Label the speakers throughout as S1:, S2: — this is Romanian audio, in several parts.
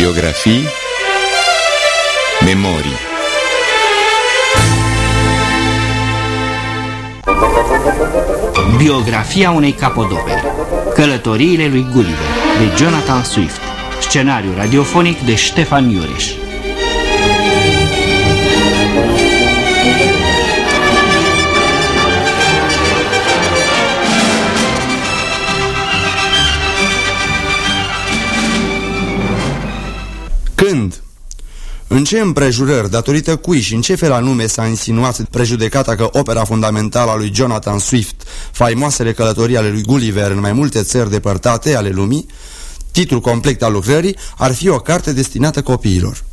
S1: Biografii Memorii.
S2: Biografia unei capodopere. Călătoriile lui Gulliver de Jonathan Swift. Scenariu radiofonic de Ștefan Iureș
S3: ce împrejurări, datorită cui și în ce fel anume s-a insinuat prejudecata că opera fundamentală a lui Jonathan Swift, faimoasele călătorii ale lui Gulliver în mai multe țări depărtate ale lumii, titlul complet al lucrării ar fi o carte destinată copiilor.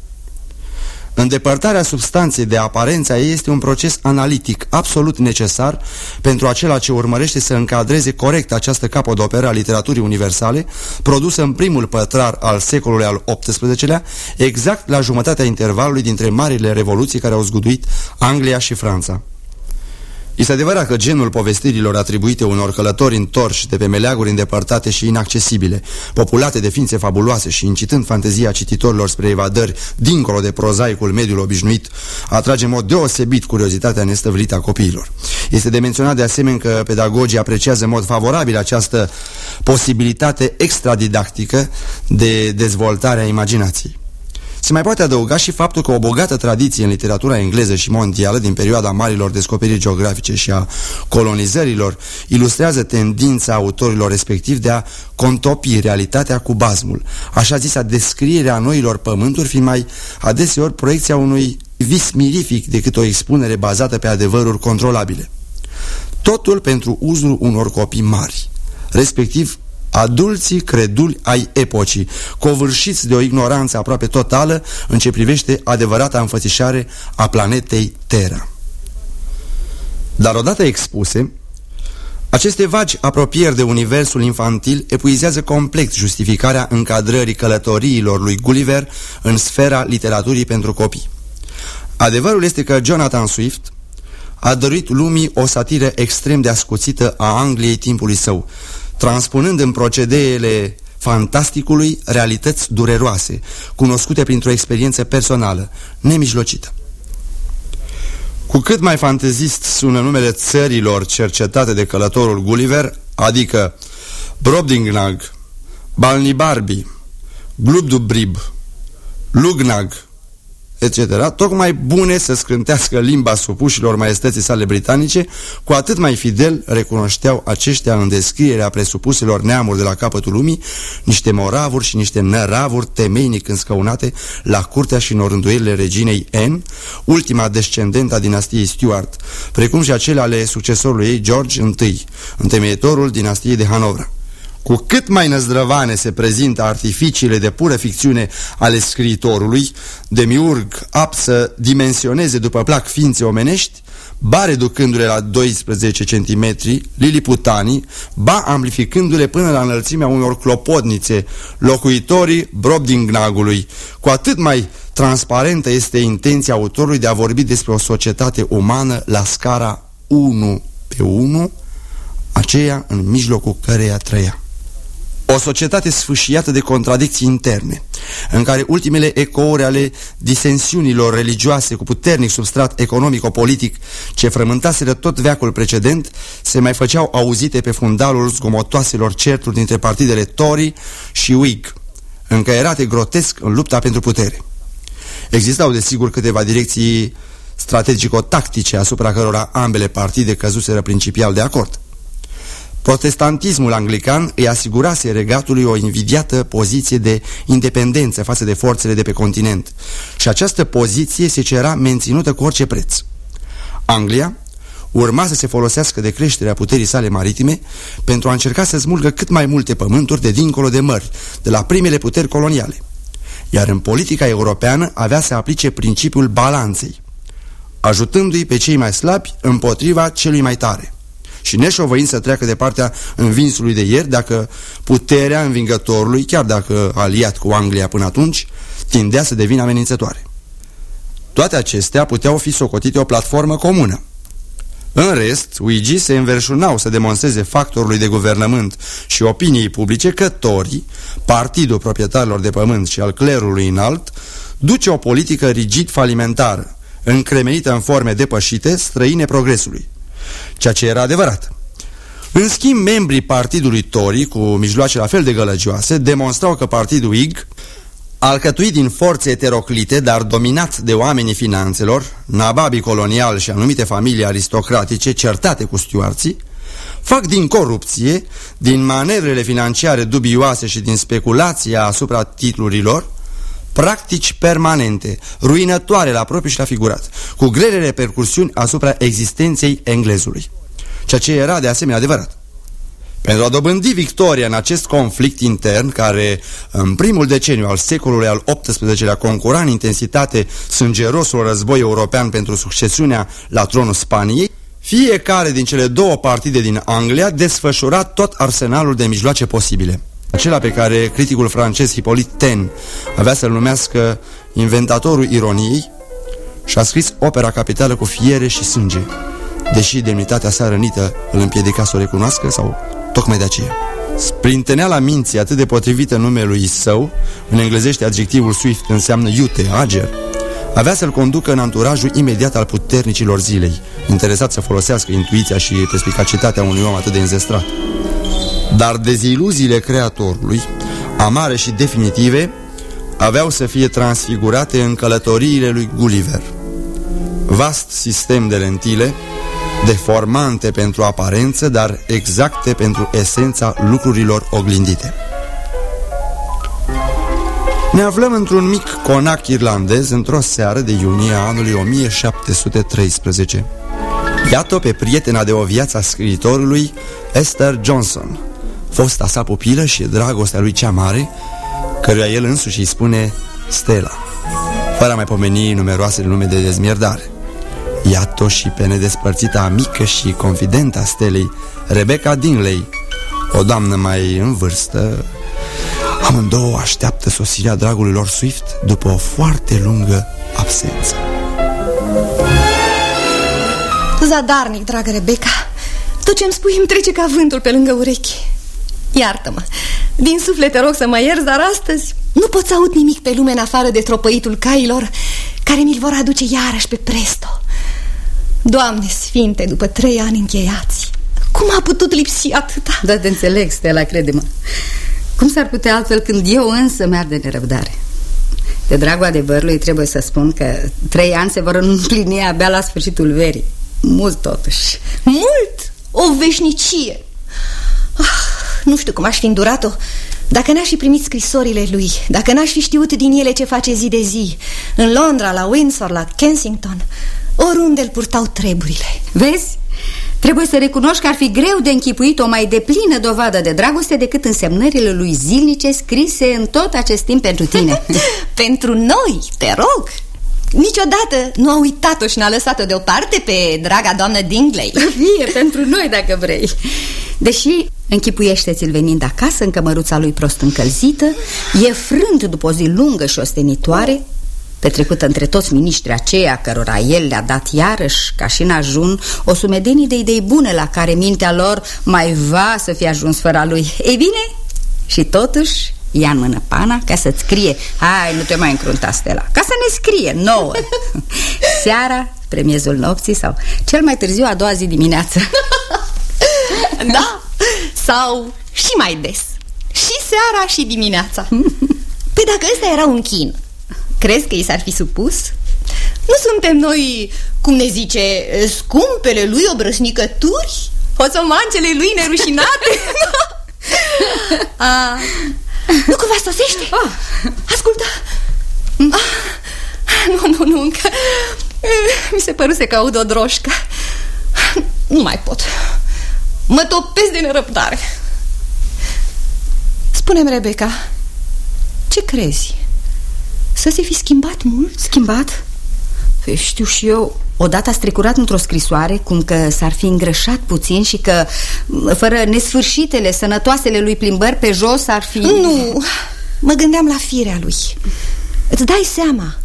S3: Îndepărtarea substanței de aparența ei este un proces analitic absolut necesar pentru acela ce urmărește să încadreze corect această capodoperă a literaturii universale, produsă în primul pătrar al secolului al XVIII-lea, exact la jumătatea intervalului dintre marile revoluții care au zguduit Anglia și Franța. Este adevărat că genul povestirilor atribuite unor călători întorși de pe meleaguri îndepărtate și inaccesibile, populate de ființe fabuloase și incitând fantezia cititorilor spre evadări dincolo de prozaicul mediul obișnuit, atrage în mod deosebit curiozitatea nestăvlită a copiilor. Este de menționat de asemenea că pedagogii apreciază în mod favorabil această posibilitate extradidactică de dezvoltare a imaginației. Se mai poate adăuga și faptul că o bogată tradiție în literatura engleză și mondială din perioada marilor descoperiri geografice și a colonizărilor ilustrează tendința autorilor respectiv de a contopi realitatea cu bazmul, așa zisa descrierea noilor pământuri fiind mai adeseori proiecția unui vis mirific decât o expunere bazată pe adevăruri controlabile. Totul pentru uzul unor copii mari, respectiv adulții creduli ai epocii, covârșiți de o ignoranță aproape totală în ce privește adevărata înfățișare a planetei Terra. Dar odată expuse, aceste vagi apropieri de universul infantil epuizează complet justificarea încadrării călătoriilor lui Gulliver în sfera literaturii pentru copii. Adevărul este că Jonathan Swift a dorit lumii o satiră extrem de ascuțită a Angliei timpului său, transpunând în procedeele fantasticului realități dureroase, cunoscute printr-o experiență personală, nemijlocită. Cu cât mai fantezist sună numele țărilor cercetate de călătorul Gulliver, adică Brobdingnag, Balnibarbi, Glubdubrib, Lugnag, etc., tocmai bune să scrântească limba supușilor maestății sale britanice, cu atât mai fidel recunoșteau aceștia în descrierea presupuselor neamuri de la capătul lumii, niște moravuri și niște năravuri temeinic înscăunate la curtea și norânduielile reginei N, ultima descendentă a dinastiei Stuart, precum și acele ale succesorului ei George I, întemeietorul dinastiei de Hanovra. Cu cât mai năzdrăvane se prezintă artificiile de pură ficțiune ale scriitorului, demiurg apt să dimensioneze după plac ființe omenești, ba reducându-le la 12 cm, liliputanii, ba amplificându-le până la înălțimea unor clopotnițe, locuitorii Brobdingnagului, cu atât mai transparentă este intenția autorului de a vorbi despre o societate umană la scara 1 pe 1, aceea în mijlocul căreia trăia. O societate sfâșiată de contradicții interne, în care ultimele ecouri ale disensiunilor religioase cu puternic substrat economico-politic ce frământaseră tot veacul precedent, se mai făceau auzite pe fundalul zgomotoaselor certuri dintre partidele Tory și Whig, încăierate grotesc în lupta pentru putere. Existau, desigur, câteva direcții strategico-tactice asupra cărora ambele partide căzuseră principial de acord. Protestantismul anglican îi asigurase regatului o invidiată poziție de independență față de forțele de pe continent și această poziție se cera menținută cu orice preț. Anglia urma să se folosească de creșterea puterii sale maritime pentru a încerca să smulgă cât mai multe pământuri de dincolo de mări, de la primele puteri coloniale. Iar în politica europeană avea să aplice principiul balanței, ajutându-i pe cei mai slabi împotriva celui mai tare și neșovăind să treacă de partea învinsului de ieri dacă puterea învingătorului, chiar dacă aliat cu Anglia până atunci, tindea să devină amenințătoare. Toate acestea puteau fi socotite o platformă comună. În rest, Uigi se înverșunau să demonstreze factorului de guvernământ și opiniei publice că Tori, partidul proprietarilor de pământ și al clerului înalt, duce o politică rigid falimentară, încremenită în forme depășite, străine progresului. Ceea ce era adevărat. În schimb, membrii partidului Tori, cu mijloace la fel de gălăgioase, demonstrau că partidul IG Alcătuit din forțe eteroclite, dar dominat de oamenii finanțelor, nababii colonial și anumite familii aristocratice certate cu stuarții, fac din corupție, din manevrele financiare dubioase și din speculația asupra titlurilor, practici permanente, ruinătoare la propriu și la figurat, cu grele repercursiuni asupra existenței englezului, ceea ce era de asemenea adevărat. Pentru a dobândi victoria în acest conflict intern, care în primul deceniu al secolului al XVIII-lea concura în intensitate sângerosul război european pentru succesiunea la tronul Spaniei, fiecare din cele două partide din Anglia desfășura tot arsenalul de mijloace posibile. Acela pe care criticul francez Hippolyte Ten avea să-l numească inventatorul ironiei și a scris opera capitală cu fiere și sânge, deși demnitatea sa rănită îl împiedica să o recunoască sau Tocmai de aceea. Sprinteneala minții atât de potrivită numelui său, în englezește adjectivul swift înseamnă iute, ager, avea să-l conducă în anturajul imediat al puternicilor zilei, interesat să folosească intuiția și perspicacitatea unui om atât de înzestrat. Dar deziluziile creatorului, amare și definitive, aveau să fie transfigurate în călătoriile lui Gulliver. Vast sistem de lentile, deformante pentru aparență, dar exacte pentru esența lucrurilor oglindite. Ne aflăm într-un mic conac irlandez într-o seară de iunie a anului 1713. Iată pe prietena de o viață a scriitorului, Esther Johnson, fosta sa pupilă și dragostea lui cea mare, căruia el însuși îi spune Stella, fără a mai pomeni numeroase nume de dezmierdare. Iată și pe nedespărțita amică și confidentă a Stelei, Rebecca Dinley, o doamnă mai în vârstă. Amândouă așteaptă sosirea dragului lor Swift după o foarte lungă absență.
S1: Zadarnic, dragă Rebecca, tot ce-mi spui îmi trece ca vântul pe lângă urechi. Iartă-mă, din suflet te rog să mă ierți, dar astăzi nu pot să aud nimic pe lume în afară de tropăitul cailor care mi-l vor aduce iarăși pe presto. Doamne sfinte, după trei ani încheiați Cum a putut lipsi atâta?
S4: Da, te înțeleg, Stella, crede-mă Cum s-ar putea altfel când eu însă mi-ar de nerăbdare De dragul adevărului trebuie să spun că Trei ani se vor împlini abia la sfârșitul verii Mult totuși
S1: Mult? O veșnicie ah, Nu știu cum aș fi îndurat-o. Dacă n-aș fi primit scrisorile lui Dacă n-aș fi știut din ele ce face zi de zi În Londra, la Windsor, la Kensington Oriunde îl purtau treburile.
S4: Vezi? Trebuie să recunoști că ar fi greu de închipuit o mai deplină dovadă de dragoste decât însemnările lui zilnice scrise în tot acest timp pentru tine.
S1: Pentru noi, te rog Niciodată nu a uitat-o și n-a lăsat-o deoparte pe draga doamnă Dingley
S4: Fie pentru noi dacă vrei Deși închipuiește-ți-l venind acasă în cămăruța lui prost încălzită E frânt după o zi lungă și ostenitoare petrecută între toți miniștrii aceia cărora el le-a dat iarăși, ca și în ajun, o sumedenie de idei bune la care mintea lor mai va să fie ajuns fără lui. Ei bine, și totuși ia în mână pana ca să-ți scrie Hai, nu te mai încrunta, Stella Ca să ne scrie, nouă Seara, spre miezul nopții sau cel mai târziu a doua zi dimineață
S1: Da, sau și mai des Și seara și dimineața Păi dacă ăsta era un chin Crezi că i s-ar fi supus? Nu suntem noi, cum ne zice, scumpele lui obrăsnicături? Osomancele lui nerușinate? A, nu cumva sosește? Oh. Ascultă! Ah, nu, nu, nu, încă Mi se păruse că aud o droșcă Nu mai pot Mă topesc de nerăbdare Spune-mi, Rebecca Ce crezi? Să se fi schimbat mult?
S4: Schimbat? Păi, știu și eu Odată a strecurat într-o scrisoare Cum că s-ar fi îngrășat puțin Și că fără nesfârșitele Sănătoasele lui plimbări pe jos ar fi...
S1: Nu, mă gândeam la firea lui Îți dai seama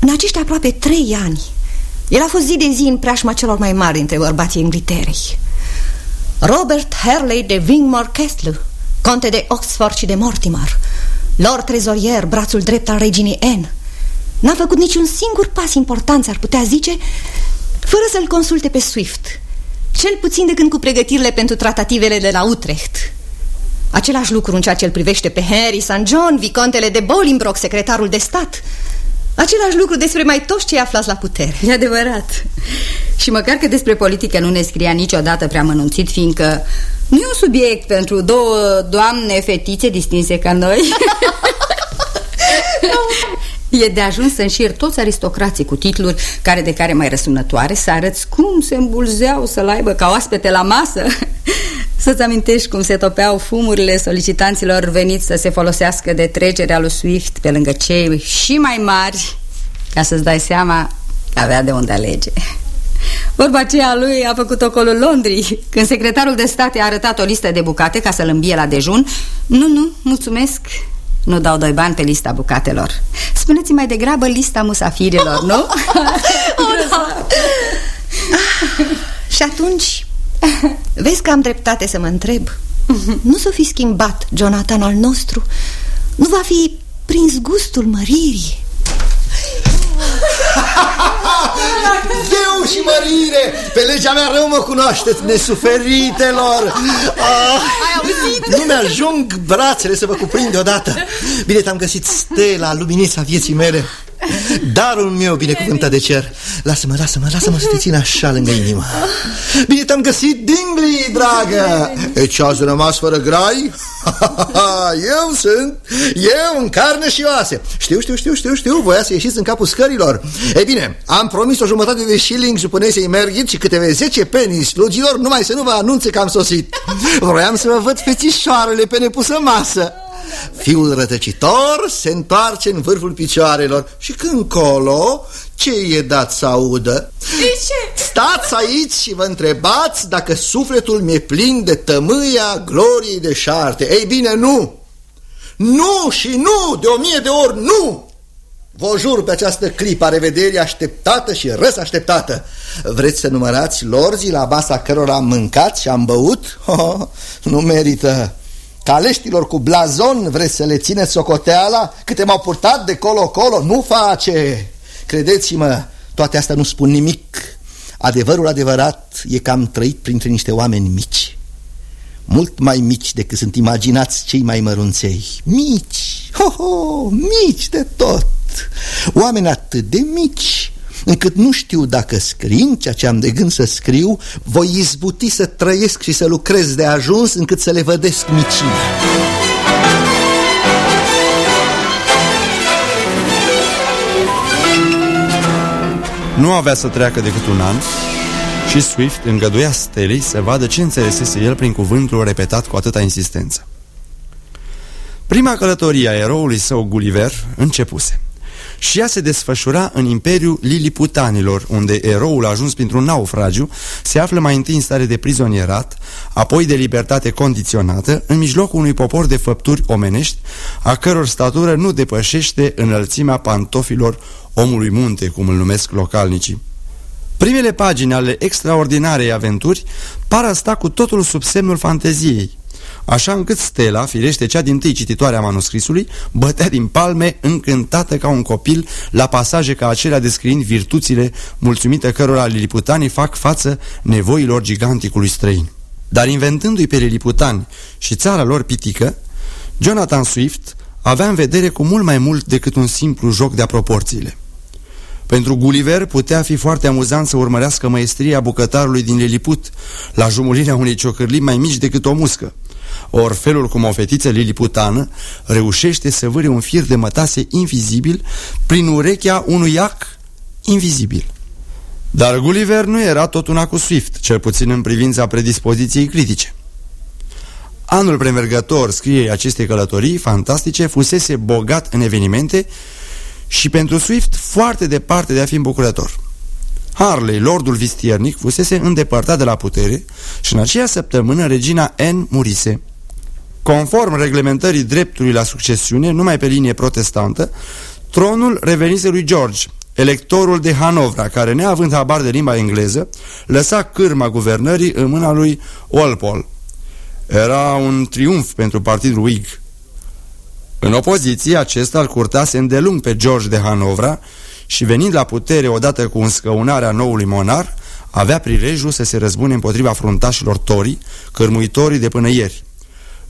S1: În acești aproape trei ani El a fost zi de zi în preajma celor mai mari dintre bărbații Ingliterei. Robert Harley de Wingmore Castle, conte de Oxford și de Mortimer, Lord Trezorier, brațul drept al reginii Anne, n-a făcut niciun singur pas important, ar putea zice, fără să-l consulte pe Swift, cel puțin de când cu pregătirile pentru tratativele de la Utrecht. Același lucru în ceea ce îl privește pe Henry St. John, vicontele de Bolingbroke, secretarul de stat, Același lucru despre mai toți cei aflați la putere
S4: E adevărat Și măcar că despre politică nu ne scria niciodată prea mănunțit Fiindcă nu e un subiect pentru două doamne fetițe distinse ca noi E de ajuns să înșir toți aristocrații cu titluri care de care mai răsunătoare Să arăți cum se îmbulzeau să-l aibă ca oaspete la masă. Să-ți amintești cum se topeau fumurile solicitanților veniți să se folosească de trecerea lui Swift pe lângă cei și mai mari Ca să-ți dai seama că avea de unde alege. Vorba aceea lui a făcut ocolul Londrii Când secretarul de stat i-a arătat o listă de bucate ca să-l îmbie la dejun. Nu, nu, mulțumesc nu dau doi bani pe lista bucatelor. Spuneți mai degrabă lista musafirilor, nu?
S1: oh, da. Și atunci Vezi că am dreptate să mă întreb. Nu s-o fi schimbat Jonathan al nostru? Nu va fi prins gustul măririi
S5: Eu și mărire. Pe legea mea rău mă cunoașteți Nesuferitelor.
S1: Ah, Ai auzit?
S5: Nu mi-ajung brațele să vă cuprind deodată. Bine te-am găsit stela, luminița vieții mele Darul meu binecuvântat de cer. Lasă-mă, lasă-mă, lasă-mă să te țin așa lângă inimă. Bine te-am găsit, Dingli, dragă. E ce ați rămas fără grai? eu sunt, eu în carne și oase. Știu, știu, știu, știu, știu, voia să ieșiți în capul scărilor. E bine, am promis o jumătate de shilling juponesei Merghit și câteva 10 penny slugilor Numai să nu vă anunțe că am sosit. Vroiam să vă văd fețișoarele pe nepusă masă Fiul rătăcitor se întoarce în vârful picioarelor Și când colo, ce e dat să audă?
S1: De ce?
S5: Stați aici și vă întrebați dacă sufletul mi-e plin de tămâia gloriei de șarte Ei bine, nu! Nu și nu, de o mie de ori nu! Vă jur pe această clipă a revederii așteptată și răs așteptată Vreți să numărați lorzii la basa cărora am mâncat și am băut? Oh, nu merită Caleștilor cu blazon vreți să le țineți socoteala? Câte m-au purtat de colo-colo? Nu face! Credeți-mă, toate astea nu spun nimic. Adevărul adevărat e că am trăit printre niște oameni mici. Mult mai mici decât sunt imaginați cei mai mărunței. Mici, ho, ho, mici de tot. Oameni atât de mici încât nu știu dacă scriind ceea ce am de gând să scriu, voi izbuti să trăiesc și să lucrez de ajuns încât să le vădesc micimea.
S3: Nu avea să treacă decât un an și Swift îngăduia Stelei să vadă ce înțelesese el prin cuvântul repetat cu atâta insistență. Prima călătorie a eroului său Gulliver începuse și ea se desfășura în Imperiul Liliputanilor, unde eroul ajuns printr-un naufragiu se află mai întâi în stare de prizonierat, apoi de libertate condiționată, în mijlocul unui popor de făpturi omenești, a căror statură nu depășește înălțimea pantofilor omului munte, cum îl numesc localnicii. Primele pagini ale extraordinarei aventuri par a sta cu totul sub semnul fanteziei, așa încât Stella, firește cea din tâi cititoare a manuscrisului, bătea din palme, încântată ca un copil, la pasaje ca acelea descriind virtuțile, mulțumită cărora liliputanii fac față nevoilor giganticului străin. Dar inventându-i pe liliputani și țara lor pitică, Jonathan Swift avea în vedere cu mult mai mult decât un simplu joc de-a proporțiile. Pentru Gulliver putea fi foarte amuzant să urmărească maestria bucătarului din Liliput, la jumulirea unei ciocârlii mai mici decât o muscă. Or felul cum o fetiță liliputană reușește să vâre un fir de mătase invizibil prin urechea unui iac invizibil. Dar Gulliver nu era tot una cu Swift, cel puțin în privința predispoziției critice. Anul premergător scriei acestei călătorii fantastice fusese bogat în evenimente și pentru Swift foarte departe de a fi îmbucurător. Harley, lordul vistiernic, fusese îndepărtat de la putere și în aceea săptămână regina Anne murise. Conform reglementării dreptului la succesiune, numai pe linie protestantă, tronul revenise lui George, electorul de Hanovra, care, neavând habar de limba engleză, lăsa cârma guvernării în mâna lui Walpole. Era un triumf pentru partidul Whig. În opoziție, acesta îl curtase îndelung pe George de Hanovra și venind la putere odată cu înscăunarea noului monar, avea prilejul să se răzbune împotriva fruntașilor torii, cărmuitorii de până ieri,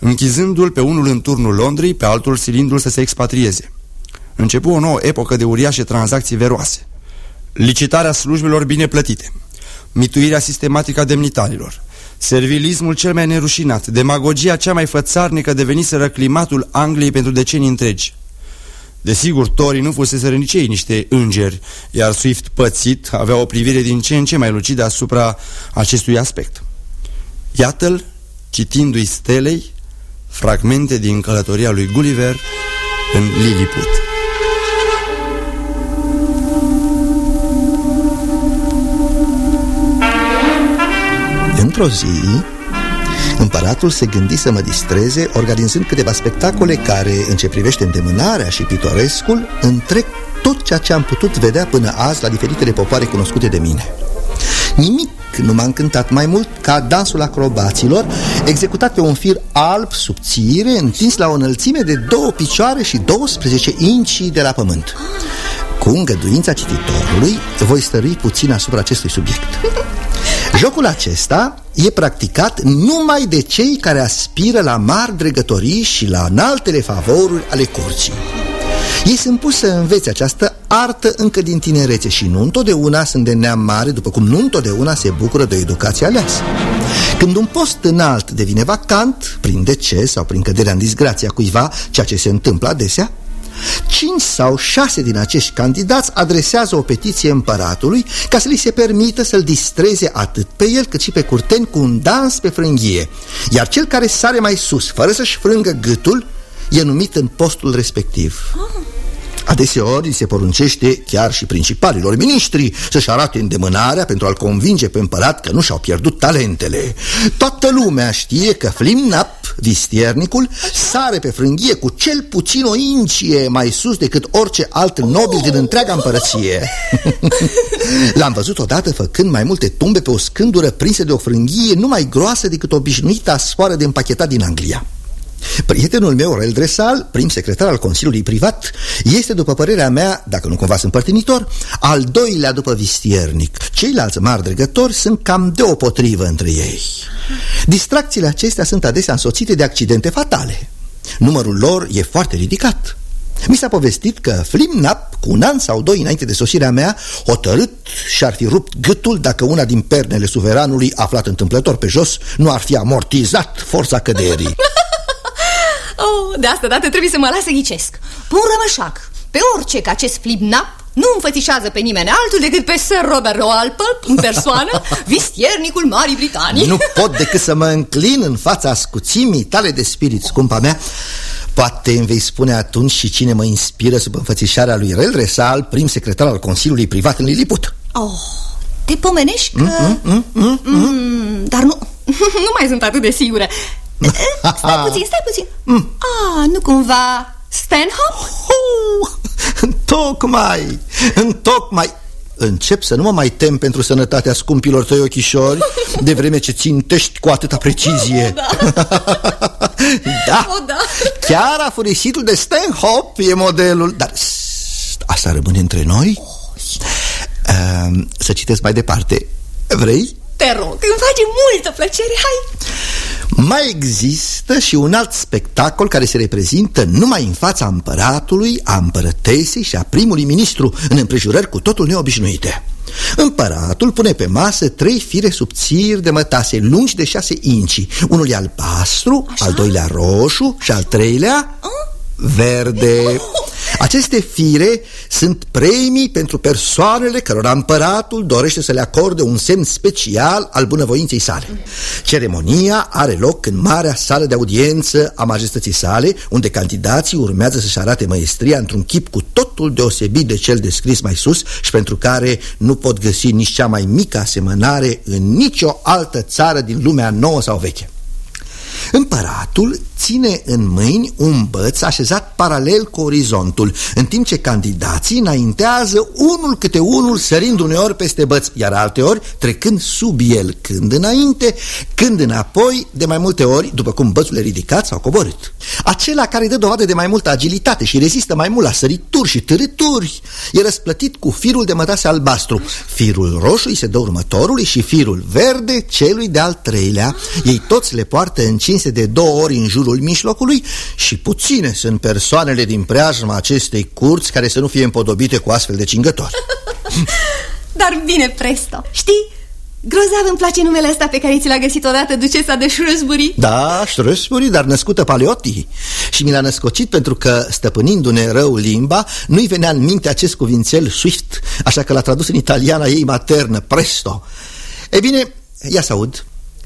S3: închizându-l pe unul în turnul Londrei, pe altul silindu-l să se expatrieze. Începu o nouă epocă de uriașe tranzacții veroase. Licitarea slujbelor bine plătite, mituirea sistematică a demnitarilor, servilismul cel mai nerușinat, demagogia cea mai fățarnică deveniseră climatul Angliei pentru decenii întregi. Desigur, Torii nu fusese nici ei niște îngeri, iar Swift pățit avea o privire din ce în ce mai lucidă asupra acestui aspect. Iată-l, citindu-i stelei, fragmente din călătoria lui Gulliver în Lilliput.
S5: Într-o zi, împăratul se gândi să mă distreze organizând câteva spectacole care, în ce privește îndemânarea și pitorescul, întrec tot ceea ce am putut vedea până azi la diferitele popoare cunoscute de mine. Nimic nu m-a încântat mai mult ca dansul acrobaților, executat pe un fir alb subțire, întins la o înălțime de două picioare și 12 inci de la pământ. Cu îngăduința cititorului, voi stărui puțin asupra acestui subiect. Jocul acesta e practicat numai de cei care aspiră la mari dregătorii și la înaltele favoruri ale curții. Ei sunt pus să învețe această artă încă din tinerețe și nu întotdeauna sunt de neam mare, după cum nu întotdeauna se bucură de o educație aleasă. Când un post înalt devine vacant, prin deces sau prin căderea în disgrația cuiva, ceea ce se întâmplă adesea, Cinci sau șase din acești candidați adresează o petiție împăratului ca să li se permită să-l distreze atât pe el cât și pe curteni cu un dans pe frânghie. Iar cel care sare mai sus, fără să-și frângă gâtul, e numit în postul respectiv Adeseori se poruncește chiar și principalilor miniștri să-și arate îndemânarea pentru a-l convinge pe împărat că nu și-au pierdut talentele. Toată lumea știe că Flimnap, vistiernicul, sare pe frânghie cu cel puțin o incie mai sus decât orice alt nobil din întreaga împărăție. L-am văzut odată făcând mai multe tumbe pe o scândură prinsă de o frânghie nu mai groasă decât obișnuita sfoară de împachetat din Anglia. Prietenul meu, Rel Dresal, prim secretar al Consiliului Privat, este, după părerea mea, dacă nu cumva sunt părtinitor, al doilea după vistiernic. Ceilalți mari dregători sunt cam deopotrivă între ei. Distracțiile acestea sunt adesea însoțite de accidente fatale. Numărul lor e foarte ridicat. Mi s-a povestit că Flimnap, cu un an sau doi înainte de sosirea mea, hotărât și-ar fi rupt gâtul dacă una din pernele suveranului, aflat întâmplător pe jos, nu ar fi amortizat forța căderii.
S1: Oh, de asta dată trebuie să mă las să ghicesc Pun rămășac Pe orice că acest flipnap nu înfățișează pe nimeni altul decât pe Sir Robert Roalpel în persoană, vistiernicul Marii Britanii.
S5: Nu pot decât să mă înclin în fața ascuțimii tale de spirit, scumpa mea. Poate îmi vei spune atunci și cine mă inspiră sub înfățișarea lui Rel Resal, prim secretar al Consiliului Privat în Lilliput.
S1: Oh, te pomenești că... Mm, mm, mm, mm, mm. Dar nu, nu mai sunt atât de sigură. Stai puțin, stai puțin mm. Ah, nu cumva Stanhope?
S5: Oh, tocmai, tocmai Încep să nu mă mai tem pentru sănătatea scumpilor tăi ochișori De vreme ce țintești cu atâta precizie
S1: oh, da.
S5: da.
S1: Oh, da
S5: Chiar afurisitul de Stanhope e modelul Dar asta rămâne între noi uh, Să citesc mai departe Vrei?
S1: Te rog, îmi face multă plăcere, hai
S5: mai există și un alt spectacol care se reprezintă numai în fața împăratului, a împărătesei și a primului ministru în împrejurări cu totul neobișnuite. Împăratul pune pe masă trei fire subțiri de mătase lungi de șase inci Unul e albastru, Așa? al doilea roșu și al treilea verde Aceste fire sunt premii pentru persoanele cărora împăratul dorește să le acorde un semn special al bunăvoinței sale. Ceremonia are loc în marea sală de audiență a majestății sale, unde candidații urmează să-și arate măestria într-un chip cu totul deosebit de cel descris mai sus și pentru care nu pot găsi nici cea mai mică asemănare în nicio altă țară din lumea nouă sau veche. Împăratul ține în mâini un băț așezat paralel cu orizontul, în timp ce candidații înaintează unul câte unul sărind uneori peste băț, iar alteori trecând sub el, când înainte, când înapoi, de mai multe ori, după cum bățul e ridicat sau coborât. Acela care dă dovadă de mai multă agilitate și rezistă mai mult la sărituri și târâturi, e răsplătit cu firul de mătase albastru. Firul roșu îi se dă următorului și firul verde celui de-al treilea. Ei toți le poartă încinse de două ori în jurul mijlocului și puține sunt persoanele din preajma acestei curți care să nu fie împodobite cu astfel de cingători.
S1: Dar bine, presto, știi? Grozav îmi place numele ăsta pe care ți l-a găsit odată ducesa de Shrewsbury
S5: Da, Shrewsbury, dar născută Paleotti Și mi l-a născocit pentru că, stăpânindu-ne rău limba Nu-i venea în minte acest cuvințel Swift Așa că l-a tradus în italiana ei maternă, Presto E bine, ia să aud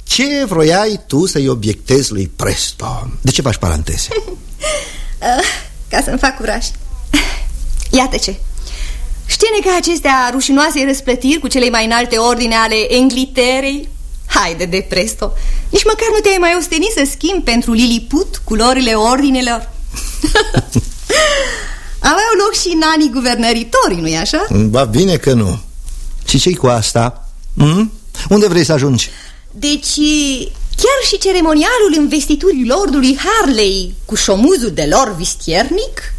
S5: Ce vroiai tu să-i obiectezi lui Presto? De ce faci paranteze?
S1: uh, ca să-mi fac curaj Iată ce Știine că acestea rușinoase răsplătiri cu cele mai înalte ordine ale Engliterei? Haide de presto Nici măcar nu te-ai mai ostenit să schimbi pentru Liliput culorile ordinelor Aveau loc și în anii guvernăritorii, nu-i așa?
S5: Ba bine că nu Și ce cu asta? Hmm? Unde vrei să ajungi?
S1: Deci, chiar și ceremonialul investiturii lordului Harley Cu șomuzul de lor vistiernic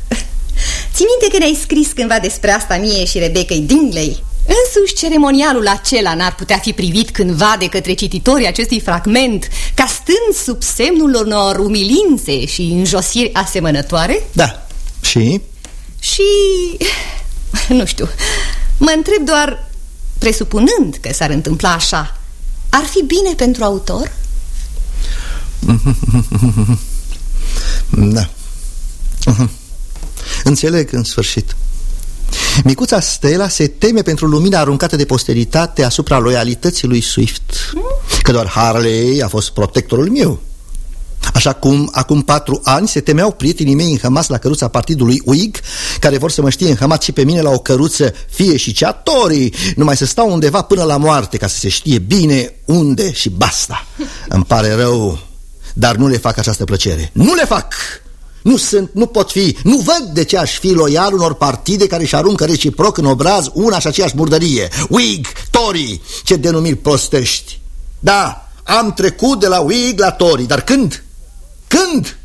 S1: Ții minte că ne-ai scris cândva despre asta mie și Rebecca Dingley? Însuși ceremonialul acela n-ar putea fi privit cândva de către cititorii acestui fragment ca stând sub semnul unor umilințe și înjosiri asemănătoare?
S5: Da. Și?
S1: Și... nu știu, mă întreb doar, presupunând că s-ar întâmpla așa, ar fi bine pentru autor?
S5: da. Înțeleg în sfârșit Micuța Stella se teme pentru lumina aruncată de posteritate asupra loialității lui Swift Că doar Harley a fost protectorul meu Așa cum acum patru ani se temeau prietenii mei înhămați la căruța partidului Whig Care vor să mă știe înhămat și pe mine la o căruță fie și cea Tory Numai să stau undeva până la moarte ca să se știe bine unde și basta Îmi pare rău, dar nu le fac această plăcere Nu le fac! Nu sunt, nu pot fi, nu văd de ce aș fi loial unor partide care își aruncă reciproc în obraz una și aceeași murdărie. Whig, Tory, ce denumiri prostești. Da, am trecut de la Whig la Tory, dar când? Când?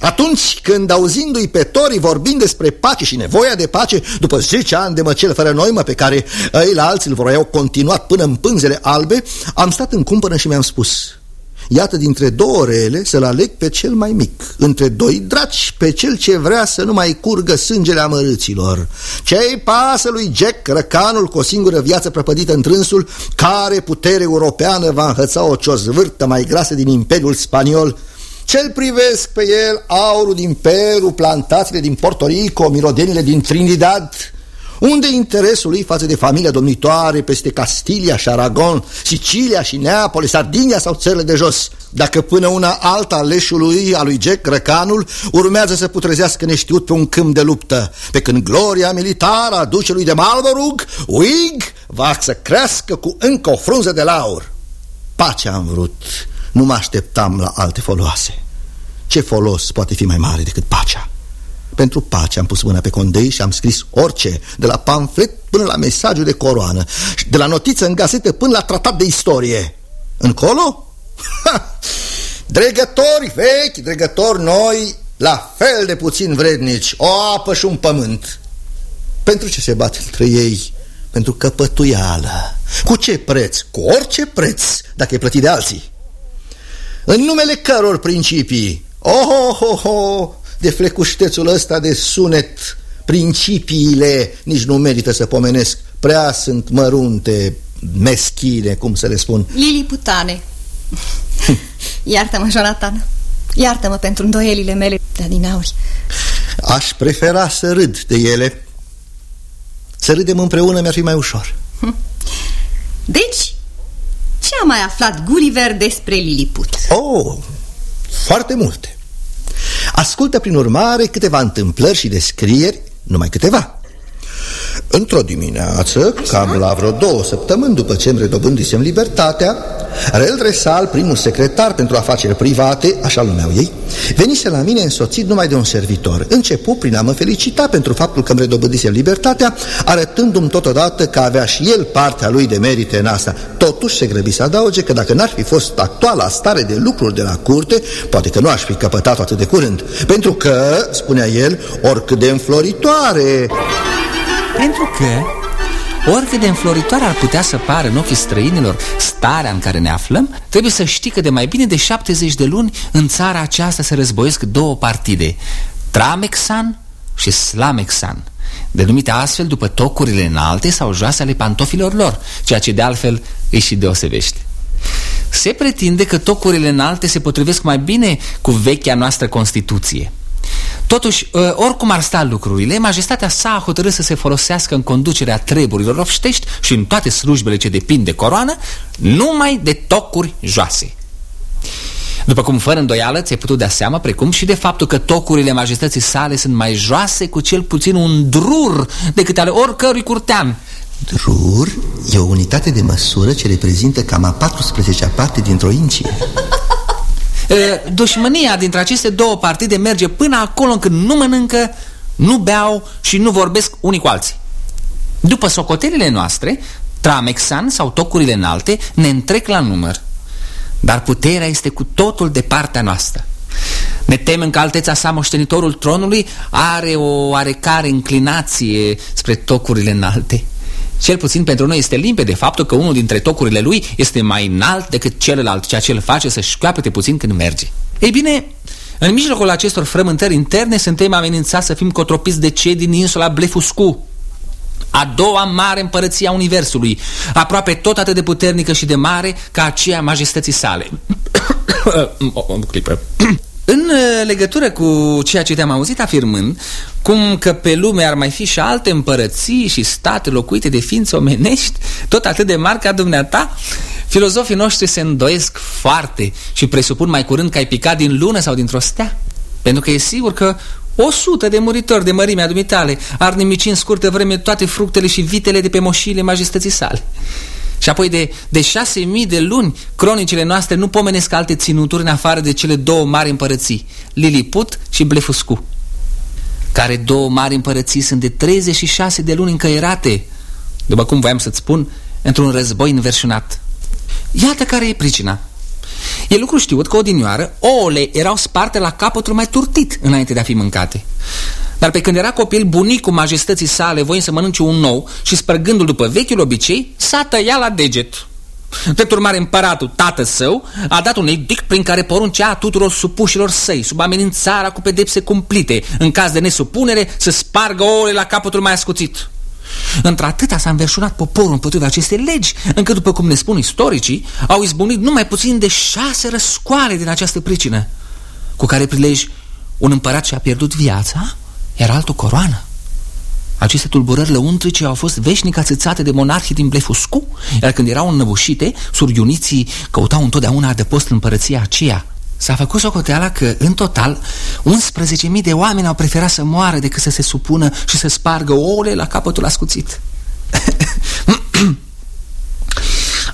S5: Atunci când auzindu-i pe Tory vorbind despre pace și nevoia de pace După 10 ani de măcel fără noimă pe care ei la alții îl vroiau continuat până în pânzele albe Am stat în cumpănă și mi-am spus Iată dintre două rele să-l aleg pe cel mai mic Între doi draci pe cel ce vrea să nu mai curgă sângele amărâților. Ce-i pasă lui Jack, răcanul cu o singură viață prăpădită în trânsul? Care putere europeană va înhăța o ciozvârtă mai grasă din Imperiul Spaniol ce-l privesc pe el aurul din Peru, plantațiile din Porto Rico, mirodenile din Trinidad unde interesul lui față de familia domnitoare peste Castilia și Aragon, Sicilia și Neapole, Sardinia sau țările de jos? Dacă până una alta leșului a lui Jack Răcanul urmează să putrezească neștiut pe un câmp de luptă, pe când gloria militară a ducelui de Marlborough, Whig, va să crească cu încă o frunză de laur. Pace am vrut, nu mă așteptam la alte foloase. Ce folos poate fi mai mare decât pacea? Pentru pace am pus mâna pe condei și am scris orice, de la pamflet până la mesajul de coroană, de la notiță în gazete până la tratat de istorie. Încolo? Ha! Dregători vechi, dregători noi, la fel de puțin vrednici, o apă și un pământ. Pentru ce se bat între ei? Pentru căpătuială. Cu ce preț? Cu orice preț, dacă e plătit de alții. În numele căror principii? Oh, oh, oh, oh, de flecuștețul ăsta de sunet Principiile nici nu merită să pomenesc. Prea sunt mărunte, meschine, cum să le spun.
S1: Liliputane. Iartă-mă, Jonathan. Iartă-mă pentru îndoielile mele de adinauri
S5: Aș prefera să râd de ele. Să râdem împreună mi-ar fi mai ușor.
S1: Deci, ce a mai aflat Gulliver despre Liliput?
S5: Oh, foarte multe Ascultă prin urmare câteva întâmplări și descrieri, numai câteva Într-o dimineață, Așa? cam la vreo două săptămâni după ce îmi redobândisem libertatea, Rel Resal, primul secretar pentru afaceri private, așa numeau ei, venise la mine însoțit numai de un servitor. Începu prin a mă felicita pentru faptul că îmi redobândisem libertatea, arătându-mi totodată că avea și el partea lui de merite în asta. Totuși se grăbi să adauge că dacă n-ar fi fost actuala stare de lucruri de la curte, poate că nu aș fi căpătat atât de curând. Pentru că, spunea el, oricât de înfloritoare...
S6: Pentru că Oricât de înfloritoare ar putea să pară în ochii străinilor starea în care ne aflăm, trebuie să știi că de mai bine de 70 de luni în țara aceasta se războiesc două partide, Tramexan și Slamexan, denumite astfel după tocurile înalte sau joase ale pantofilor lor, ceea ce de altfel îi și deosebește. Se pretinde că tocurile înalte se potrivesc mai bine cu vechea noastră Constituție – Totuși, ă, oricum ar sta lucrurile, majestatea sa a hotărât să se folosească în conducerea treburilor obștești și în toate slujbele ce depind de coroană, numai de tocuri joase. După cum, fără îndoială, ți-ai putut da seama, precum și de faptul că tocurile majestății sale sunt mai joase cu cel puțin un drur decât ale oricărui curtean.
S5: Drur e o unitate de măsură ce reprezintă cam a 14-a parte dintr-o incie.
S6: Dușmânia dintre aceste două partide merge până acolo încât nu mănâncă, nu beau și nu vorbesc unii cu alții. După socotelile noastre, Tramexan sau tocurile înalte ne întrec la număr. Dar puterea este cu totul de partea noastră. Ne temem că alteța sa, moștenitorul tronului, are o oarecare înclinație spre tocurile înalte. Cel puțin pentru noi este limpede faptul că unul dintre tocurile lui este mai înalt decât celălalt, ceea ce îl face să-și capete puțin când merge. Ei bine, în mijlocul acestor frământări interne suntem amenințați să fim cotropiți de cei din insula Blefuscu, a doua mare împărăție a Universului, aproape tot atât de puternică și de mare ca aceea majestății sale. o clipă. În uh, legătură cu ceea ce te-am auzit afirmând, cum că pe lume ar mai fi și alte împărății și state locuite de ființe omenești, tot atât de mari ca dumneata, filozofii noștri se îndoiesc foarte și presupun mai curând că ai picat din lună sau dintr-o stea. Pentru că e sigur că o sută de muritori de mărimea dumitale ar nimici în scurtă vreme toate fructele și vitele de pe moșiile majestății sale. Și apoi de, de șase mii de luni, cronicile noastre nu pomenesc alte ținuturi în afară de cele două mari împărății, Liliput și Blefuscu, care două mari împărății sunt de 36 de luni încăierate, după cum voiam să-ți spun, într-un război înverșunat. Iată care e pricina. E lucru știut că odinioară ouăle erau sparte la capătul mai turtit înainte de a fi mâncate. Dar pe când era copil, bunicul majestății sale voind să mănânce un nou și spărgându-l după vechiul obicei, s-a tăiat la deget. Drept urmare, împăratul, tată său, a dat un edict prin care poruncea tuturor supușilor săi, sub amenințarea cu pedepse cumplite, în caz de nesupunere, să spargă ouăle la capătul mai ascuțit. Într-atâta s-a înverșunat poporul împotriva acestei legi, încât, după cum ne spun istoricii, au izbunit numai puțin de șase răscoale din această pricină, cu care prilej un împărat și-a pierdut viața, iar altul coroană. Aceste tulburări lăuntrice au fost veșnic ațățate de monarhii din Blefuscu, iar când erau înnăbușite, surghiuniții căutau întotdeauna adăpost în împărăția aceea. S-a făcut socoteala că, în total, 11.000 de oameni au preferat să moară decât să se supună și să spargă ouăle la capătul ascuțit.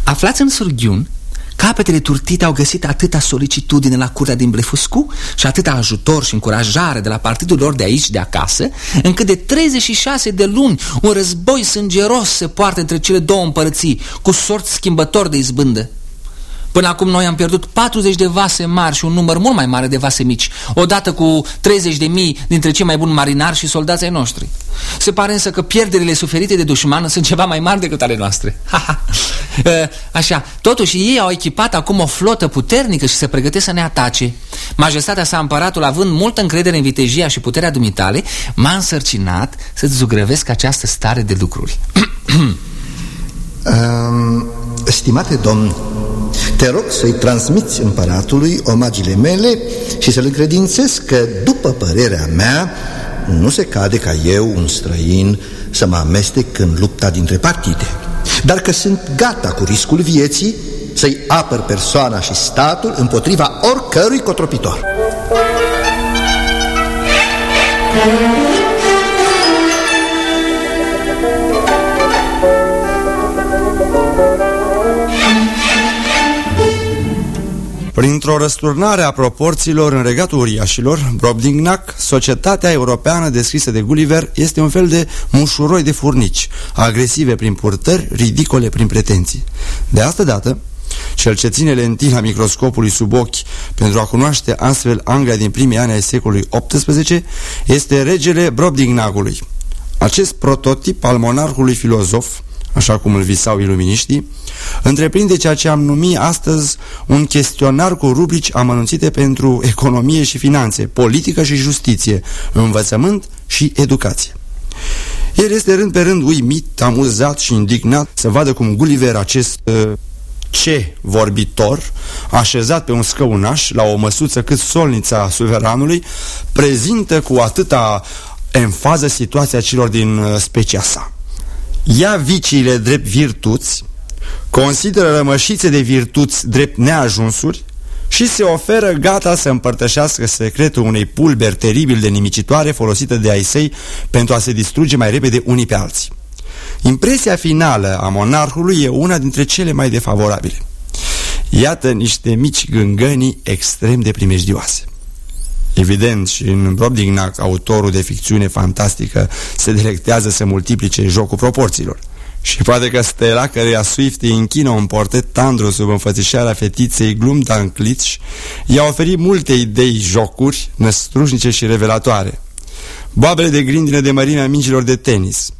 S6: Aflați în surghiun Capetele turtite au găsit atâta solicitudine la curtea din Blefuscu și atâta ajutor și încurajare de la partidul lor de aici, de acasă, încât de 36 de luni un război sângeros se poartă între cele două împărății, cu sorți schimbători de izbândă. Până acum noi am pierdut 40 de vase mari și un număr mult mai mare de vase mici, odată cu 30 de mii dintre cei mai buni marinari și soldații ai noștri. Se pare însă că pierderile suferite de dușman sunt ceva mai mari decât ale noastre. Așa, totuși ei au echipat acum o flotă puternică și se pregătesc să ne atace. Majestatea sa împăratul, având multă încredere în vitejia și puterea dumitale, m-a însărcinat să-ți zugrăvesc această stare de lucruri.
S5: um, stimate domn, te rog să-i transmiți împăratului omagile mele și să-l încredințez că, după părerea mea, nu se cade ca eu, un străin, să mă amestec în lupta dintre partide, dar că sunt gata cu riscul vieții să-i apăr persoana și statul împotriva oricărui cotropitor.
S3: Printr-o răsturnare a proporțiilor în regatul uriașilor, Brobdingnac, societatea europeană descrisă de Gulliver, este un fel de mușuroi de furnici, agresive prin purtări, ridicole prin pretenții. De asta dată, cel ce ține lentila microscopului sub ochi pentru a cunoaște astfel Anglia din primii ani ai secolului XVIII este regele Brobdingnagului. Acest prototip al monarhului filozof, așa cum îl visau iluminiștii, întreprinde ceea ce am numit astăzi un chestionar cu rubrici amănunțite pentru economie și finanțe, politică și justiție, învățământ și educație. El este rând pe rând uimit, amuzat și indignat să vadă cum Gulliver, acest uh, ce vorbitor, așezat pe un scăunaș la o măsuță cât solnița suveranului, prezintă cu atâta enfază situația celor din uh, specia sa. Ia viciile drept virtuți, consideră rămășițe de virtuți drept neajunsuri și se oferă gata să împărtășească secretul unei pulberi teribil de nimicitoare folosită de ai săi pentru a se distruge mai repede unii pe alții. Impresia finală a monarhului e una dintre cele mai defavorabile. Iată niște mici gângănii extrem de primejdioase. Evident, și în Brobdingnac, autorul de ficțiune fantastică se delectează să multiplice jocul proporțiilor. Și poate că Stella, căreia Swift îi închină un portet tandru sub înfățișarea fetiței Glumdan Clitch, i-a oferit multe idei jocuri, năstrușnice și revelatoare. Boabele de grindine de mărime a mingilor de tenis,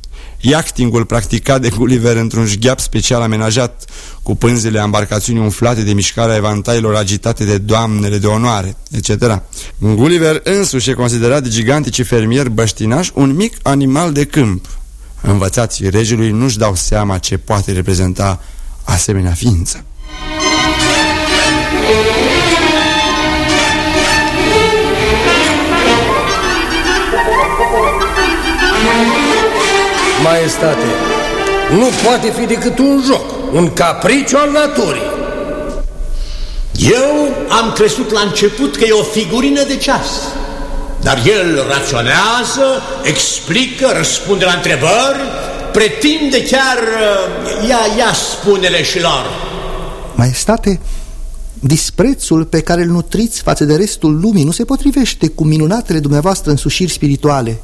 S3: Iachtingul practicat de Gulliver într-un șgheap special amenajat cu pânzele embarcațiunii umflate de mișcarea evantailor agitate de doamnele de onoare, etc. Gulliver însuși e considerat de gigantici fermieri băștinași un mic animal de câmp. Învățații regelui nu-și dau seama ce poate reprezenta asemenea ființă.
S5: Maestate, nu poate fi decât un joc, un capriciu al naturii.
S7: Eu am crezut la început că e o figurină de ceas, dar el raționează, explică, răspunde la întrebări, pretinde chiar, ia, ia spune și lor.
S5: Maestate, disprețul pe care îl nutriți față de restul lumii nu se potrivește cu minunatele dumneavoastră însușiri spirituale.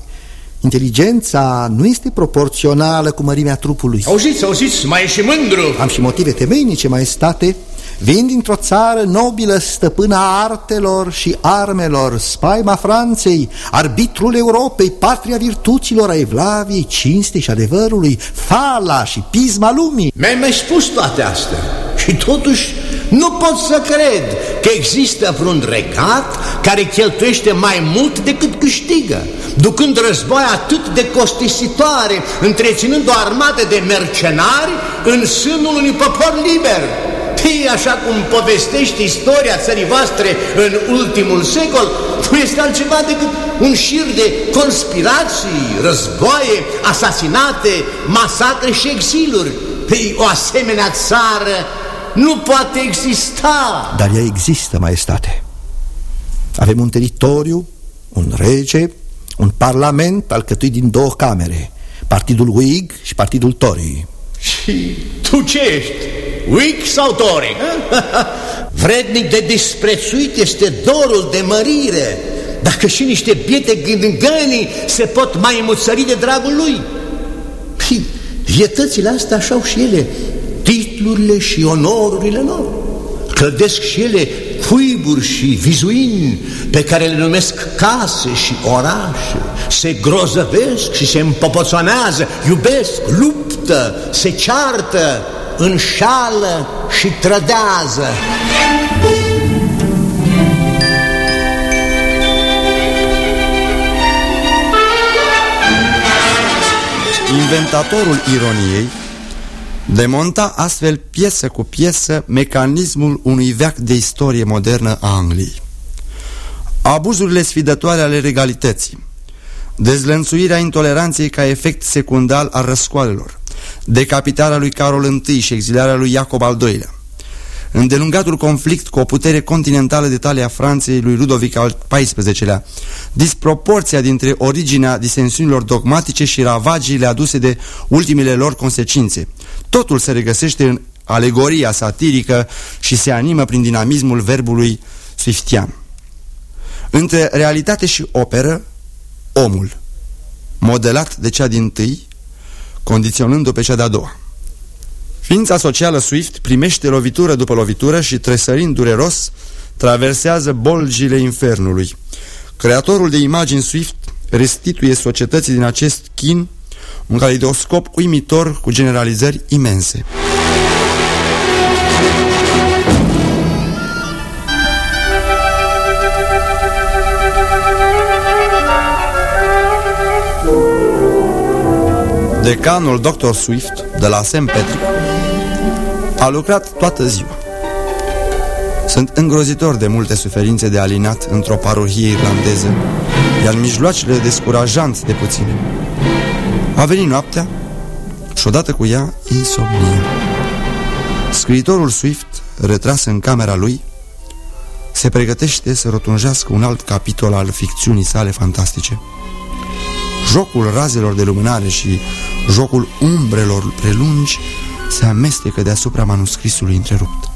S5: Inteligența nu este proporțională cu mărimea trupului.
S7: Auziți, auziți, mai e și mândru.
S5: Am și motive temeinice, maestate. Vin dintr-o țară nobilă stăpâna artelor și armelor Spaima Franței, arbitrul Europei, patria virtuților a Evlaviei, cinstei și adevărului Fala și pisma lumii.
S7: Mi-ai mai spus toate astea. Și totuși nu pot să cred că există vreun regat care cheltuiește mai mult decât câștigă, ducând război atât de costisitoare, întreținând o armată de mercenari în sânul unui popor liber. Ei, așa cum povestește istoria țării voastre în ultimul secol, nu este altceva decât un șir de conspirații, războaie, asasinate, masacre și exiluri. Ei, o asemenea țară nu poate exista.
S5: Dar ea există, maestate. Avem un teritoriu, un rege, un parlament alcătuit din două camere, Partidul Whig și Partidul Tory.
S7: Și tu ce ești? Whig sau Tory? Vrednic de disprețuit este dorul de mărire, dacă și niște biete gângănii se pot mai muțări de dragul lui. Vietățile astea așa și ele titlurile și onorurile lor. Clădesc și ele cuiburi și vizuini pe care le numesc case și orașe. Se grozăvesc și se împopoțonează, iubesc, luptă, se ceartă, înșală și trădează.
S3: Inventatorul ironiei Demonta astfel piesă cu piesă mecanismul unui veac de istorie modernă a Angliei. Abuzurile sfidătoare ale regalității, dezlănțuirea intoleranței ca efect secundar al răscoalelor, decapitarea lui Carol I și exilarea lui Iacob al II-lea, îndelungatul conflict cu o putere continentală de talia Franței lui Ludovic al XIV-lea, disproporția dintre originea disensiunilor dogmatice și ravagiile aduse de ultimele lor consecințe. Totul se regăsește în alegoria satirică și se animă prin dinamismul verbului swiftian. Între realitate și operă, omul, modelat de cea din tâi, condiționându-o pe cea de-a doua. Ființa socială Swift primește lovitură după lovitură și, tresărind dureros, traversează bolgile infernului. Creatorul de imagini Swift restituie societății din acest chin un caleidoscop uimitor cu generalizări imense. Decanul Dr. Swift de la St. Patrick a lucrat toată ziua. Sunt îngrozitor de multe suferințe de alinat într-o parohie irlandeză, iar mijloacele descurajant de puține. A venit noaptea și odată cu ea insomnia. Scriitorul Swift, retras în camera lui, se pregătește să rotunjească un alt capitol al ficțiunii sale fantastice. Jocul razelor de lumânare și jocul umbrelor prelungi se amestecă deasupra manuscrisului întrerupt.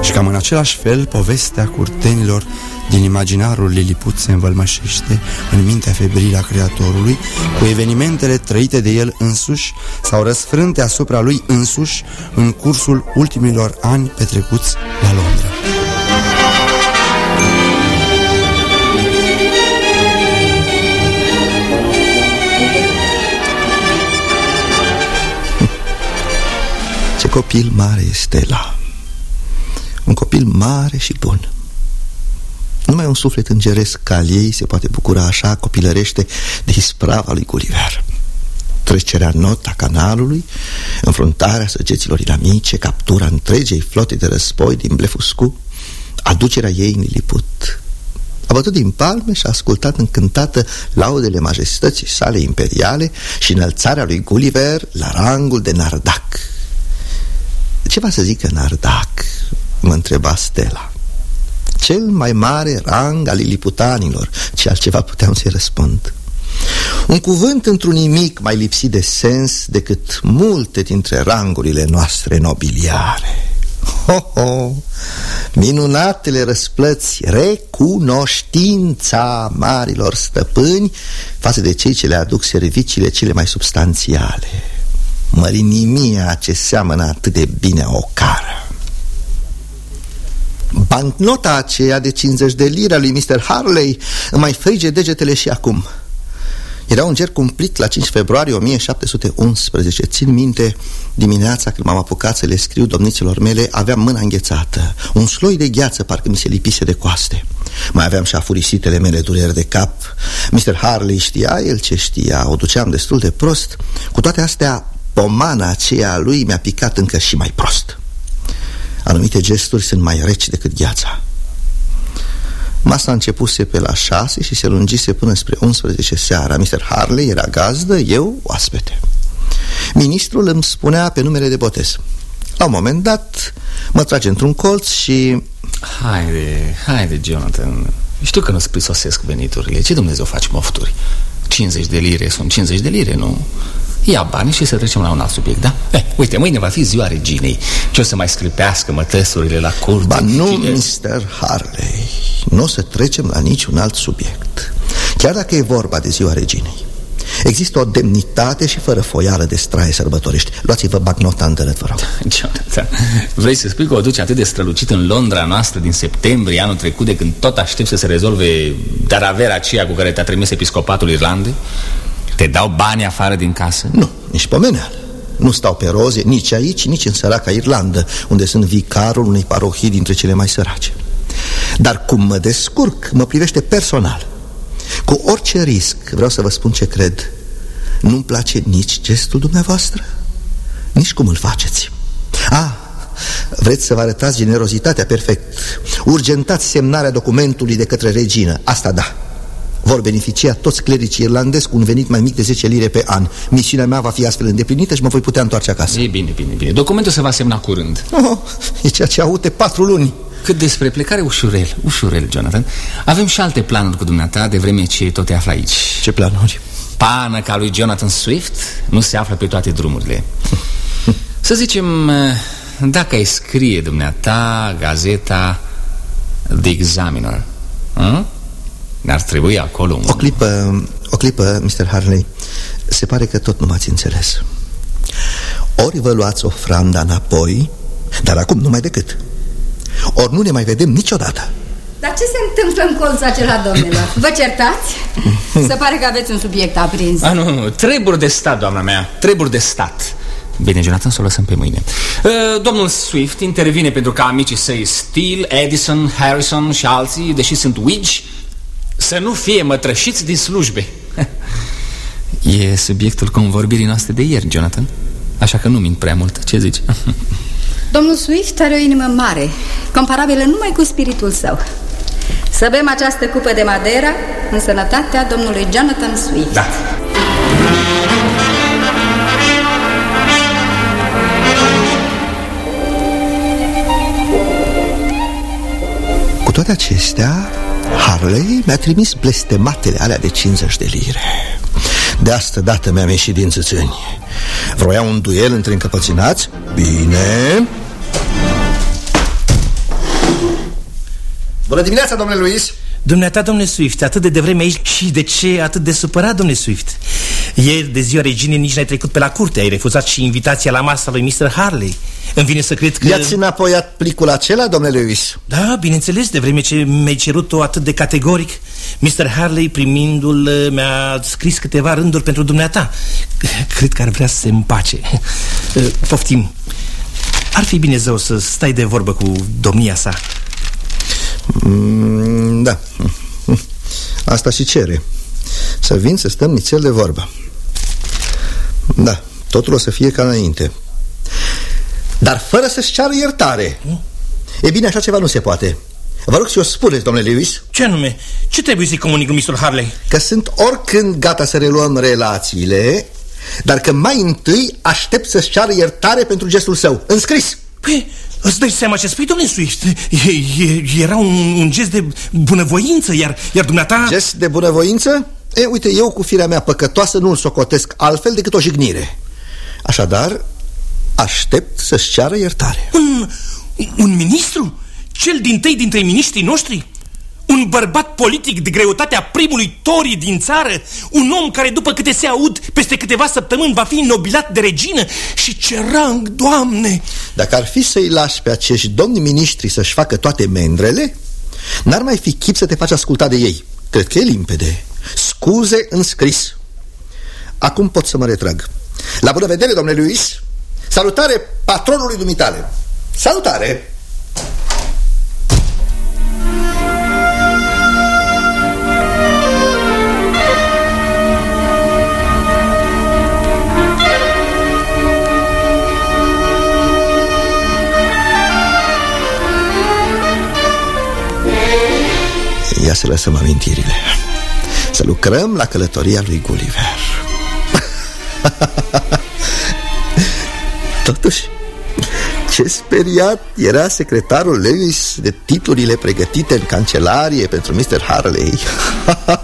S3: Și cam în același fel, povestea curtenilor din imaginarul Liliput se învălmășește în mintea febrilă a Creatorului cu evenimentele trăite de el însuși sau răsfrânte asupra lui însuși în cursul ultimilor ani petrecuți la Londra.
S5: Ce copil mare este la Un copil mare și bun Numai un suflet îngeresc ca al ei se poate bucura așa copilărește de isprava lui Gulliver Trecerea nota canalului, înfruntarea săgeților inamice, captura întregei flote de război din Blefuscu, aducerea ei în Lilliput a bătut din palme și a ascultat încântată laudele majestății sale imperiale și înălțarea lui Gulliver la rangul de Nardac. Ce va să zică Nardac? Mă întreba Stella Cel mai mare rang al liliputanilor Ce altceva puteam să-i răspund un cuvânt într-un nimic mai lipsit de sens decât multe dintre rangurile noastre nobiliare. Ho, ho! Minunatele răsplăți, recunoștința marilor stăpâni față de cei ce le aduc serviciile cele mai substanțiale. Mărinimia ce seamănă atât de bine o cară. Bancnota aceea de 50 de lire a lui Mr. Harley îmi mai frige degetele și acum. Era un ger cumplit la 5 februarie 1711 Țin minte dimineața când m-am apucat să le scriu domniților mele Aveam mâna înghețată Un sloi de gheață parcă mi se lipise de coaste Mai aveam și afurisitele mele dureri de cap Mr. Harley știa, el ce știa O duceam destul de prost Cu toate astea, pomana aceea a lui mi-a picat încă și mai prost Anumite gesturi sunt mai reci decât gheața Masa începuse pe la 6 și se lungise până spre 11 seara Mr. Harley era gazdă, eu oaspete Ministrul îmi spunea pe numele de botez La un moment dat mă trage într-un colț și...
S6: Haide, haide, Jonathan Știu că nu-ți prisosesc veniturile Ce Dumnezeu faci mofturi? 50 de lire sunt 50 de lire, nu? Ia bani și să trecem la un alt subiect, da? Eh, uite, mâine va fi ziua reginei Ce o să mai sclipească mătăsurile la curte
S5: Ba nu, Mr. Harley Nu o să trecem la niciun alt subiect Chiar dacă e vorba de ziua reginei Există o demnitate și fără foială de straie sărbătorești Luați-vă bagnota în dărât, vă rog
S6: Jonathan, vrei să spui că o duci atât de strălucit în Londra noastră din septembrie anul trecut De când tot aștept să se rezolve dar avea aceea cu care te-a trimis episcopatul Irlandei? Te dau bani afară din casă?
S5: Nu, nici pomeneală nu stau pe roze nici aici, nici în săraca Irlandă Unde sunt vicarul unei parohii dintre cele mai sărace. Dar cum mă descurc, mă privește personal. Cu orice risc, vreau să vă spun ce cred. Nu-mi place nici gestul dumneavoastră Nici cum îl faceți. Ah, vreți să vă arătați generozitatea? Perfect. Urgentați semnarea documentului de către regină. Asta da vor beneficia toți clericii irlandezi cu un venit mai mic de 10 lire pe an. Misiunea mea va fi astfel îndeplinită și mă voi putea întoarce acasă.
S6: E bine, bine, bine. Documentul se va semna curând.
S5: Oh, E ceea ce aute patru luni.
S6: Cât despre plecare ușurel, ușurel, Jonathan. Avem și alte planuri cu dumneata de vreme ce tot te află aici.
S5: Ce planuri?
S6: Pană ca lui Jonathan Swift nu se află pe toate drumurile. Să Să zicem, dacă ai scrie dumneata gazeta The Examiner, hm? Ar trebui acolo un...
S5: O clipă, o clipă, Mr. Harley. Se pare că tot nu m-ați înțeles. Ori vă luați ofranda înapoi Dar acum nu mai decât. Ori nu ne mai vedem niciodată.
S4: Dar ce se întâmplă în colțul acela, domnilor? Vă certați? Se pare că aveți un subiect aprins.
S6: A, nu, nu, treburi de stat, doamna mea. Treburi de stat. Bine, Jonathan, să o lăsăm pe mâine. Uh, Domnul Swift intervine pentru ca amicii săi Steele, Edison, Harrison și alții Deși sunt wigi Să nu fie mătrășiți din slujbe. E subiectul convorbirii noastre de ieri, Jonathan. Așa că nu mint prea mult, ce zici?
S4: Domnul Swift are o inimă mare Comparabilă numai cu spiritul său. Să bem această cupă de Madeira În sănătatea domnului Jonathan Swift.
S6: Da.
S5: Cu toate acestea Harley mi-a trimis blestematele alea de 50 de lire De asta dată mi-am ieșit din țățâni Vroia un duel între încăpăținați? Bine Bună dimineața, domnule Luis
S8: Dumneata, domnule Swift, atât de devreme aici și de ce atât de supărat, domnule Swift? Ieri, de ziua reginei, nici n-ai trecut pe la curte Ai refuzat și invitația la masa lui Mr. Harley Îmi vine să cred că...
S5: I-ați înapoiat plicul acela, domnule Luis?
S8: Da, bineînțeles, de vreme ce mi-ai cerut-o atât de categoric Mr. Harley, primindul, mi-a scris câteva rânduri pentru dumneata Cred că ar vrea să se împace Poftim Ar fi bine, zău, să stai de vorbă cu domnia sa
S5: Mm, da Asta și cere Să vin să stăm nițel de vorbă Da, totul o să fie ca înainte Dar fără să-și ceară iertare E bine, așa ceva nu se poate Vă rog să o spuneți, domnule Lewis
S8: Ce anume? Ce trebuie să-i comunic lui Mr. Harley?
S5: Că sunt oricând gata să reluăm relațiile Dar că mai întâi aștept să-și ceară iertare pentru gestul său Înscris
S8: Păi, îți dai seama ce spui, domnule Swift? E, e, era un, un gest de bunăvoință, iar, iar dumneata...
S5: Gest de bunăvoință? E, uite, eu cu firea mea păcătoasă nu-l socotesc altfel decât o jignire. Așadar, aștept să-și ceară iertare.
S8: Un, un ministru? Cel din tăi dintre miniștrii noștri? Un bărbat politic de greutatea primului Tori din țară? Un om care după câte se aud Peste câteva săptămâni va fi nobilat de regină? Și ce rang, doamne!
S5: Dacă ar fi să-i lași pe acești domni miniștri să-și facă toate mendrele N-ar mai fi chip să te faci asculta de ei. Cred că e limpede Scuze în scris. Acum pot să mă retrag. La bună vedere, domnule Luis. Salutare patronului dumitale. Salutare! Ia să lăsăm amintirile Să lucrăm la călătoria lui Gulliver. Totuși ce speriat era secretarul Lewis de titlurile pregătite în cancelarie pentru Mr. Harley.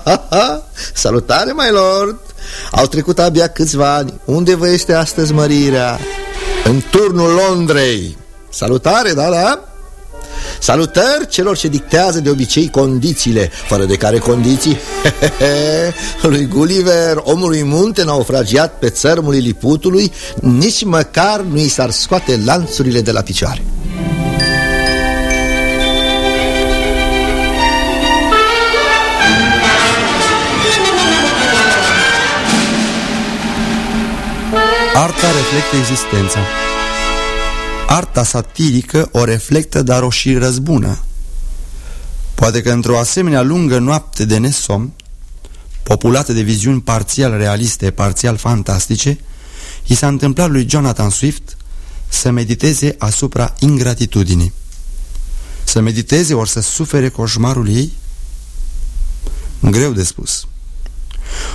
S5: Salutare, my lord! Au trecut abia câțiva ani. Unde vă este astăzi mărirea? În turnul Londrei. Salutare, da, da Salutări celor ce dictează de obicei condițiile Fără de care condiții? Lui Gulliver, omului munte naufragiat pe țărmul Liliputului Nici măcar nu i s-ar scoate lanțurile de la picioare.
S3: Arta reflectă existența Arta satirică o reflectă, dar o și răzbună. Poate că într-o asemenea lungă noapte de nesom, populată de viziuni parțial realiste, parțial fantastice, i s-a întâmplat lui Jonathan Swift să mediteze asupra ingratitudinii. Să mediteze ori să sufere coșmarul ei? Greu de spus.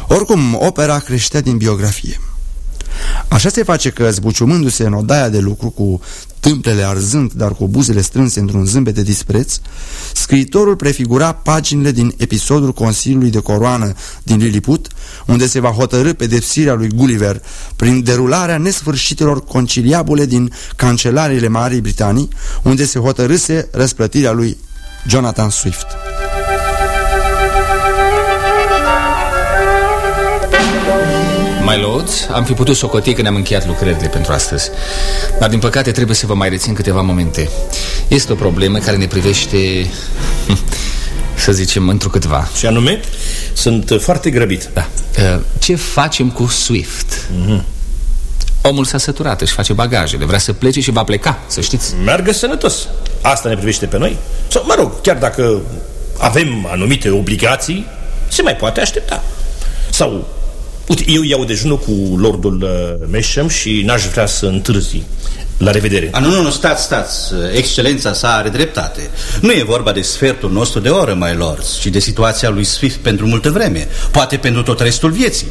S3: Oricum, opera creștea din biografie. Așa se face că, zbuciumându-se în odaia de lucru cu tâmplele arzând, dar cu buzele strânse într-un zâmbet de dispreț, scriitorul prefigura paginile din episodul Consiliului de Coroană din Lilliput, unde se va hotărâ pedepsirea lui Gulliver prin derularea nesfârșitelor conciliabule din cancelariile Marii Britanii, unde se hotărâse răsplătirea lui Jonathan Swift.
S6: My lords, am fi putut socoti că ne-am încheiat lucrările pentru astăzi. Dar din păcate trebuie să vă mai rețin câteva momente. Este o problemă care ne privește, să zicem, într-o câtva
S8: Și anume, sunt foarte grăbit.
S6: Da, uh, ce facem cu Swift? Mm -hmm. Omul s-a săturat, își face bagajele, vrea să plece și va pleca, să știți.
S8: Meargă sănătos, asta ne privește pe noi. Sau, mă rog, chiar dacă avem anumite obligații, se mai poate aștepta. Sau Uite, eu iau dejunul cu lordul uh, Mesham și n-aș vrea să întârzi. La revedere.
S9: A, nu, nu, nu, stați, stați. Excelența sa are dreptate. Nu e vorba de sfertul nostru de oră, my lords, ci de situația lui Swift pentru multă vreme. Poate pentru tot restul vieții.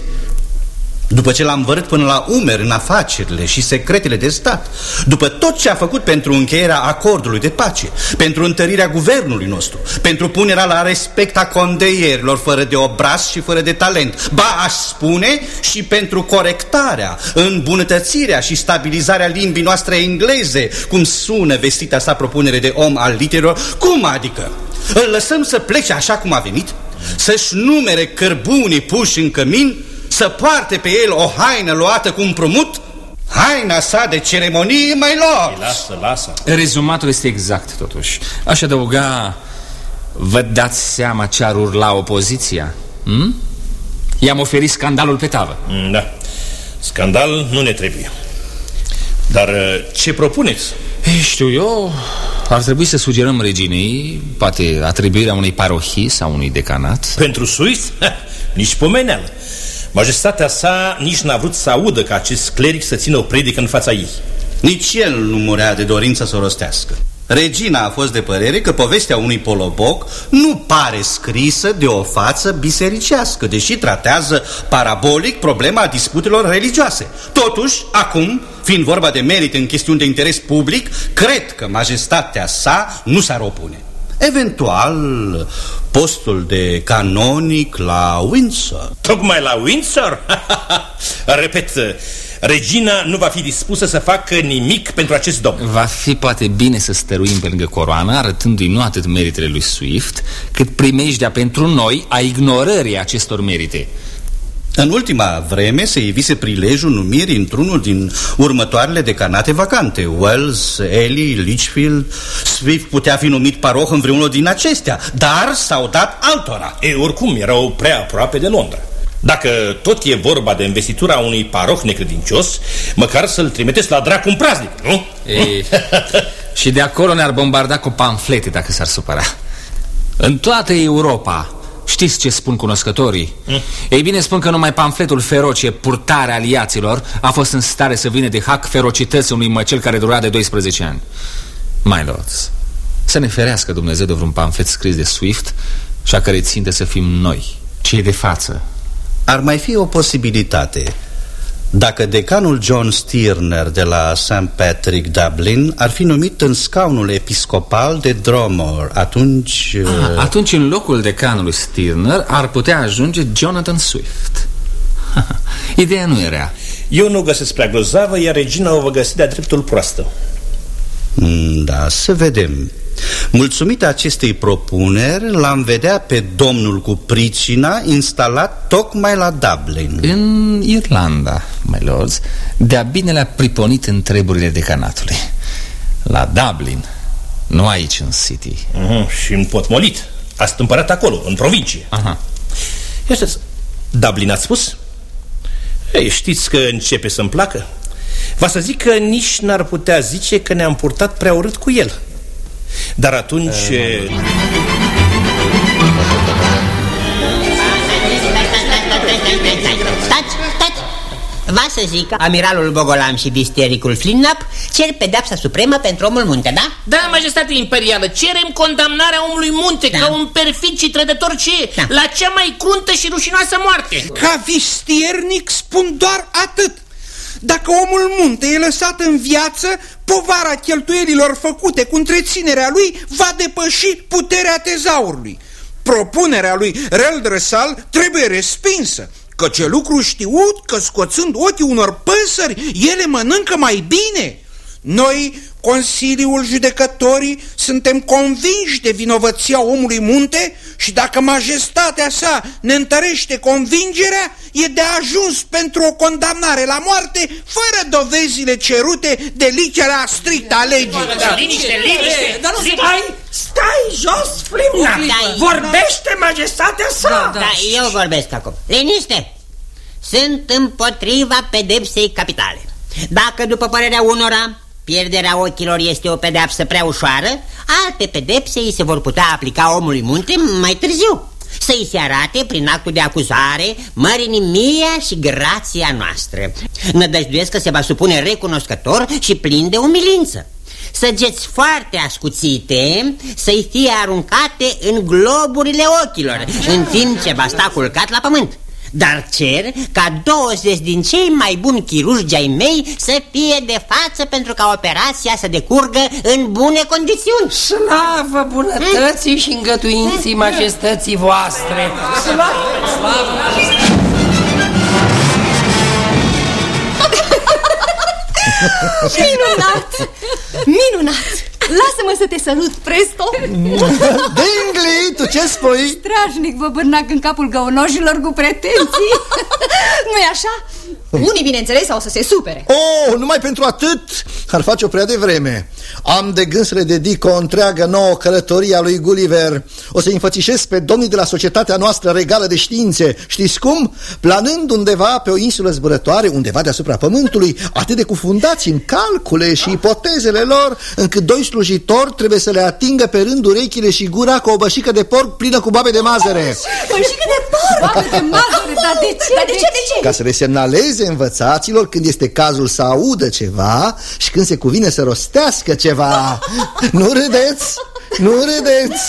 S9: După ce l-am vărât până la umer în afacerile și secretele de stat După tot ce a făcut pentru încheierea acordului de pace Pentru întărirea guvernului nostru Pentru punerea la respect a condeierilor fără de obraz și fără de talent Ba, aș spune și pentru corectarea, îmbunătățirea și stabilizarea limbii noastre engleze Cum sună vestita sa propunere de om al literelor Cum adică? Îl lăsăm să plece așa cum a venit? Să-și numere cărbunii puși în cămin? Să poarte pe el o haină luată cu împrumut? Haina sa de ceremonie, mai lor.
S8: Lasă, lasă.
S6: Rezumatul este exact, totuși. Aș adăuga, vă dați seama ce ar urla opoziția? Hmm? I-am oferit scandalul pe tavă.
S8: Mm, da, scandal nu ne trebuie. Dar uh, ce propuneți?
S6: Ei, știu eu, ar trebui să sugerăm reginei Poate atribuirea unei parohii sau unui decanat
S8: Pentru Suis? Nici pomeneală Majestatea sa nici n-a vrut să audă ca acest cleric să țină o predică în fața ei.
S9: Nici el nu murea de dorință să o rostească. Regina a fost de părere că povestea unui poloboc nu pare scrisă de o față bisericească, deși tratează parabolic problema disputelor religioase. Totuși, acum, fiind vorba de merit în chestiuni de interes public, cred că majestatea sa nu s-ar opune. Eventual, postul de canonic la Windsor.
S8: Tocmai la Windsor? Repet, regina nu va fi dispusă să facă nimic pentru acest domn.
S6: Va fi poate bine să stăruim pe lângă coroană, arătându-i nu atât meritele lui Swift, cât primejdea pentru noi a ignorării acestor merite.
S9: În ultima vreme se evise prilejul numirii într-unul din următoarele decanate vacante Wells, Ely, Litchfield Swift putea fi numit paroh în vreunul din acestea Dar s-au dat altora
S8: E, oricum, erau prea aproape de Londra dacă tot e vorba de investitura unui paroh necredincios, măcar să-l trimiteți la dracu un praznic, nu?
S6: Ei, și de acolo ne-ar bombarda cu pamflete dacă s-ar supăra. În toată Europa, Știți ce spun cunoscătorii? Mm. Ei bine, spun că numai pamfletul feroce, purtarea aliaților, a fost în stare să vină de hac ferocității unui măcel care dura de 12 ani. My lords, să ne ferească Dumnezeu de vreun pamflet scris de Swift și a care ținte să fim noi, cei de față.
S9: Ar mai fi o posibilitate dacă decanul John Stirner de la St. Patrick Dublin ar fi numit în scaunul episcopal de Dromore, atunci...
S6: Ah, uh, atunci în locul decanului Stirner ar putea ajunge Jonathan Swift. Ideea nu era.
S8: Eu nu găsesc prea grozavă, iar regina o va găsi de-a dreptul proastă.
S9: Mm, da, să vedem. Mulțumită acestei propuneri, l-am vedea pe domnul cu pricina instalat tocmai la Dublin.
S6: În Irlanda, my lords, de-a bine le-a priponit în treburile decanatului. La Dublin, nu aici în City.
S8: Uh mhm, -huh, și în Potmolit. A stâmpărat acolo, în provincie.
S6: Aha.
S8: Ia Dublin ați spus? Ei, știți că începe să-mi placă? Va să zic că nici n-ar putea zice că ne-am purtat prea urât cu el dar atunci...
S10: Stați, stați! Va să zic Amiralul Bogolam și bistericul Flinnap cer pedepsa supremă pentru omul munte, da?
S11: Da, majestate imperială, cerem condamnarea omului munte da. ca un perfid și trădător ce da. la cea mai cruntă și rușinoasă moarte
S12: Ca vistiernic spun doar atât dacă omul munte e lăsat în viață, povara cheltuielilor făcute cu întreținerea lui va depăși puterea tezaurului. Propunerea lui Reldresal trebuie respinsă, căci e lucru știut că scoțând ochii unor păsări, ele mănâncă mai bine. Noi, Consiliul Judecătorii, suntem convinși de vinovăția omului munte și dacă majestatea sa ne întărește convingerea, e de ajuns pentru o condamnare la moarte fără dovezile cerute de litera strictă a legii.
S11: Da, liniște, liniște!
S13: Dar nu stai, stai jos, Flimna!
S10: Da,
S13: Vorbește majestatea sa!
S10: Da, da, eu vorbesc acum. Liniște! Sunt împotriva pedepsei capitale. Dacă, după părerea unora, pierderea ochilor este o pedeapsă prea ușoară, alte pedepse îi se vor putea aplica omului munte mai târziu. Să-i se arate prin actul de acuzare mărinimia și grația noastră. Nădăjduiesc că se va supune recunoscător și plin de umilință. Săgeți foarte ascuțite să-i fie aruncate în globurile ochilor, în timp ce va sta culcat la pământ. Dar cer ca 20 din cei mai buni chirurgi ai mei să fie de față pentru ca operația să decurgă în bune condiții.
S13: Slavă bunătății și îngătuinții majestății voastre! Slavă! Slavă!
S1: Minunat! Minunat! Lasă-mă să te salut, presto!
S5: Dingley, tu ce spui?
S4: Strașnic vă bârnac în capul găunoșilor cu pretenții
S1: Nu-i așa? Unii, bineînțeles, au să se supere
S5: Oh, numai pentru atât ar face-o prea devreme Am de gând să le dedic o întreagă nouă călătorie a lui Gulliver O să-i înfățișez pe domnii de la societatea noastră regală de științe Știți cum? Planând undeva pe o insulă zburătoare, undeva deasupra pământului Atât de cufundați în calcule și ipotezele lor Încât doi slujitori trebuie să le atingă pe rând urechile și gura cu o bășică de porc plină cu babe de mazăre
S1: Bășică de porc!
S4: Babe de mazăre, dar de ce?
S1: Dar de ce, de ce?
S5: Ca să le semnaleze învățaților când este cazul să audă ceva și când se cuvine să rostească ceva. Nu râdeți! Nu râdeți!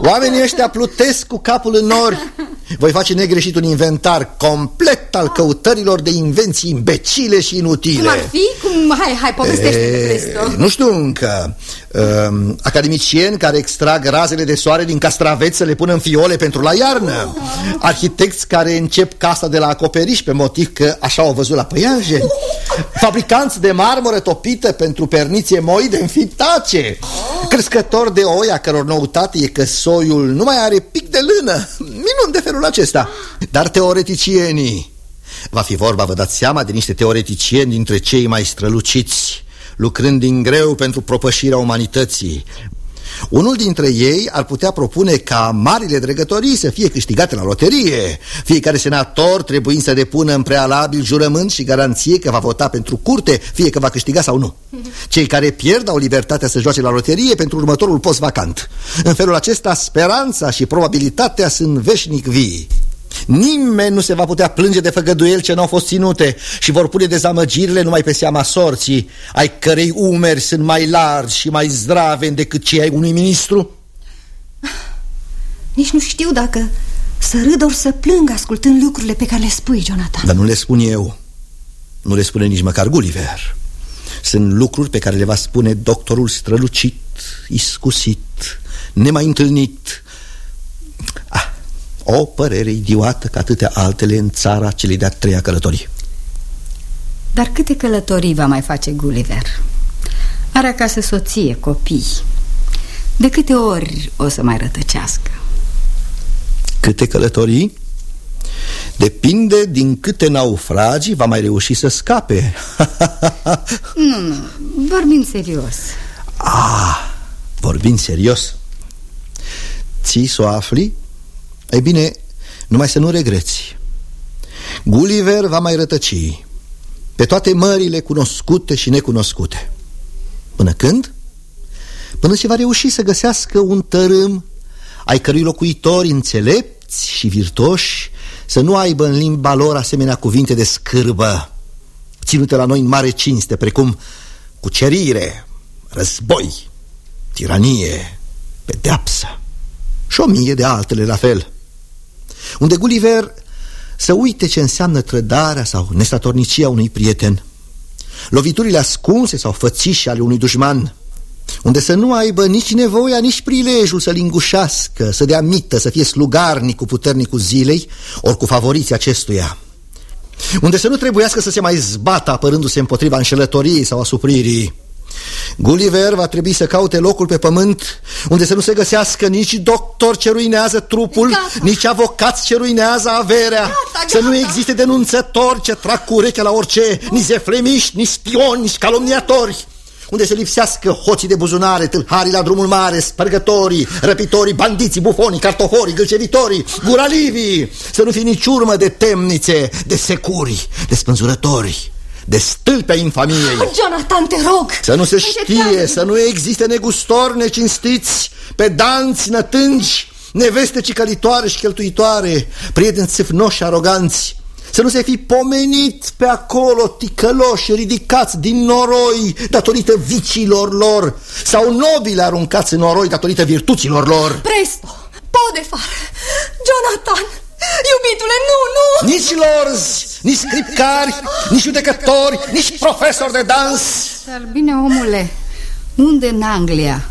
S5: Oamenii ăștia plutesc cu capul în nori. Voi face negreșit un inventar complet al căutărilor de invenții imbecile și inutile.
S4: Cum ar fi? Cum... Hai, hai, povestește-te, presto
S5: Nu știu încă. Uh, Academicieni care extrag razele de soare din castraveți să le pună în fiole pentru la iarnă. Arhitecți care încep casa de la acoperiș pe motiv că așa au văzut la păianje Fabricanți de marmură topită pentru perniție moi de înfitace. Crescători de oi a căror noutate e că soiul nu mai are pic de lână Minun de felul acesta Dar teoreticienii Va fi vorba, vă dați seama, de niște teoreticieni dintre cei mai străluciți lucrând din greu pentru propășirea umanității. Unul dintre ei ar putea propune ca marile dregătorii să fie câștigate la loterie, fiecare senator trebuind să depună în prealabil jurământ și garanție că va vota pentru curte, fie că va câștiga sau nu. Cei care pierd au libertatea să joace la loterie pentru următorul post vacant. În felul acesta, speranța și probabilitatea sunt veșnic vii. Nimeni nu se va putea plânge de făgăduieli ce nu au fost ținute și vor pune dezamăgirile numai pe seama sorții, ai cărei umeri sunt mai largi și mai zdrave decât cei ai unui ministru?
S1: Nici nu știu dacă să râd ori să plâng ascultând lucrurile pe care le spui, Jonathan.
S5: Dar nu le spun eu, nu le spune nici măcar Gulliver. Sunt lucruri pe care le va spune doctorul strălucit, iscusit, nemai întâlnit ah, o părere idiotă ca atâtea altele în țara celei de-a treia călătorii
S4: Dar câte călătorii va mai face Gulliver? Are acasă soție, copii De câte ori o să mai rătăcească?
S5: Câte călătorii? Depinde din câte naufragii va mai reuși să scape
S4: Nu, nu, vorbind serios
S5: Ah, vorbind serios Ții să o afli? Ei bine, numai să nu regreți. Gulliver va mai rătăci Pe toate mările cunoscute și necunoscute. Până când? Până ce va reuși să găsească un tărâm Ai cărui locuitori înțelepți și virtoși Să nu aibă în limba lor asemenea cuvinte de scârbă Ținute la noi în mare cinste Precum cucerire, război, tiranie, pedeapsă Și o mie de altele la fel unde Gulliver să uite ce înseamnă trădarea sau nestatornicia unui prieten. Loviturile ascunse sau fățișe ale unui dușman, unde să nu aibă nici nevoia, nici prilejul să lingușească, să dea mită, să fie slugarnic cu puternicul zilei, ori cu favoriții acestuia, unde să nu trebuiască să se mai zbată apărându-se împotriva înșelătoriei sau asupririi, Gulliver va trebui să caute locul pe pământ unde să nu se găsească nici doctor ce ruinează trupul, gata. nici avocați ce ruinează averea, gata, gata. să nu existe denunțători ce trag cu urechea la orice, nici zeflemiști, nici spioni, nici calomniatori unde se lipsească hoții de buzunare, tâlharii la drumul mare, spărgătorii, răpitorii, bandiții, bufonii, cartoforii, gâlcevitorii, guralivii, să nu fie nici urmă de temnițe, de securi, de spânzurători de stâlpe a infamiei.
S1: Jonathan, te rog!
S5: Să nu se știe, să nu existe negustori necinstiți, pedanți, nătângi, neveste cicălitoare și cheltuitoare, prieteni țâfnoși și aroganți, să nu se fi pomenit pe acolo ticăloși ridicați din noroi datorită vicilor lor sau nobile aruncați în noroi datorită virtuților lor.
S1: Presto! Podefar! Jonathan! Iubitule, nu, nu!
S5: Nici lorzi, nici scripcari, nici judecători, nici profesori de dans
S4: Dar bine, omule, unde în Anglia?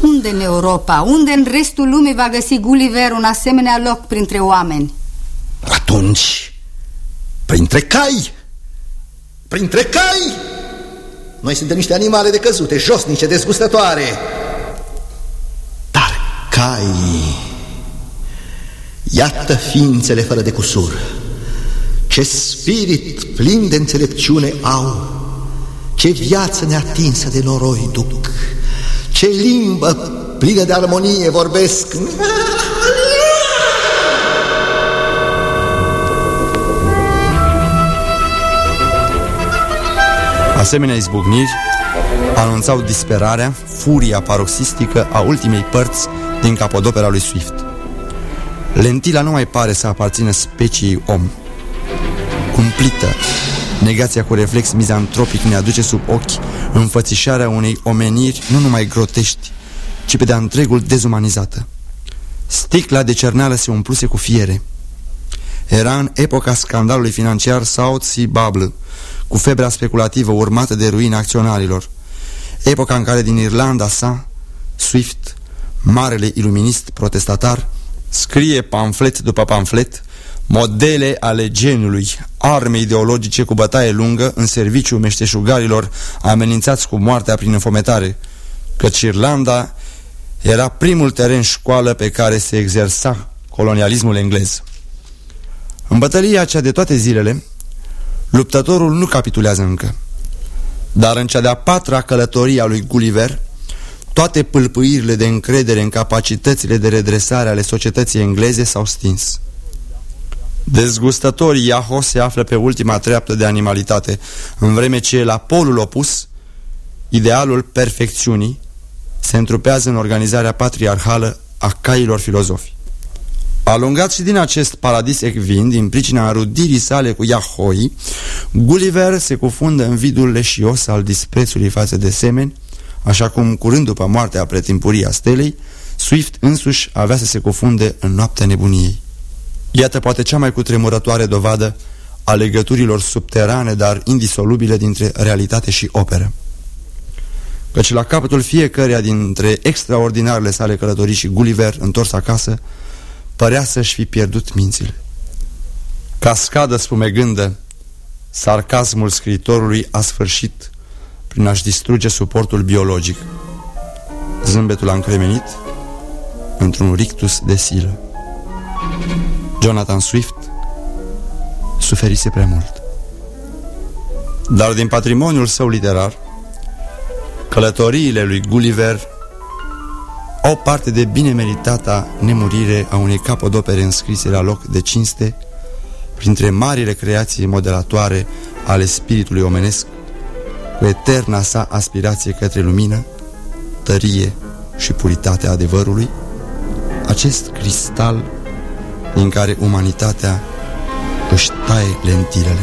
S4: Unde în Europa? Unde în restul lumii va găsi Gulliver un asemenea loc printre oameni?
S5: Atunci, printre cai Printre cai Noi suntem niște animale de căzute, josnice, dezgustătoare Dar cai Iată ființele fără de cusur. Ce spirit plin de înțelepciune au. Ce viață neatinsă de noroi duc. Ce limbă plină de armonie vorbesc.
S3: Asemenea izbucniri anunțau disperarea, furia paroxistică a ultimei părți din capodopera lui Swift. Lentila nu mai pare să aparțină speciei om. Cumplită, negația cu reflex mizantropic ne aduce sub ochi înfățișarea unei omeniri nu numai grotești, ci pe de-a întregul dezumanizată. Sticla de cerneală se umpluse cu fiere. Era în epoca scandalului financiar South Sea Bubble, cu febra speculativă urmată de ruina acționarilor. Epoca în care din Irlanda sa, Swift, marele iluminist protestatar, Scrie pamflet după pamflet modele ale genului, arme ideologice cu bătaie lungă în serviciu meșteșugarilor amenințați cu moartea prin înfometare, căci Irlanda era primul teren școală pe care se exersa colonialismul englez. În bătălia cea de toate zilele, luptătorul nu capitulează încă, dar în cea de-a patra călătorie a lui Gulliver, toate pâlpâirile de încredere în capacitățile de redresare ale societății engleze s-au stins. Dezgustătorii Iaho se află pe ultima treaptă de animalitate, în vreme ce la polul opus, idealul perfecțiunii se întrupează în organizarea patriarhală a cailor filozofi. Alungat și din acest paradis ecvin, din pricina arudirii sale cu Yahoi, Gulliver se cufundă în vidul leșios al disprețului față de semeni, așa cum, curând după moartea pretimpurii a stelei, Swift însuși avea să se cufunde în noaptea nebuniei. Iată poate cea mai cutremurătoare dovadă a legăturilor subterane, dar indisolubile dintre realitate și operă. Căci la capătul fiecăreia dintre extraordinarele sale călătorii și Gulliver, întors acasă, părea să-și fi pierdut mințile. Cascadă spumegândă, sarcasmul scriitorului a sfârșit prin a-și distruge suportul biologic. Zâmbetul a încremenit într-un rictus de silă. Jonathan Swift suferise prea mult. Dar din patrimoniul său literar, călătoriile lui Gulliver au parte de bine meritata nemurire a unei capodopere înscrise la loc de cinste printre marile creații modelatoare ale spiritului omenesc cu eterna sa aspirație către lumină, tărie și puritatea adevărului, acest cristal din care umanitatea își taie lentilele.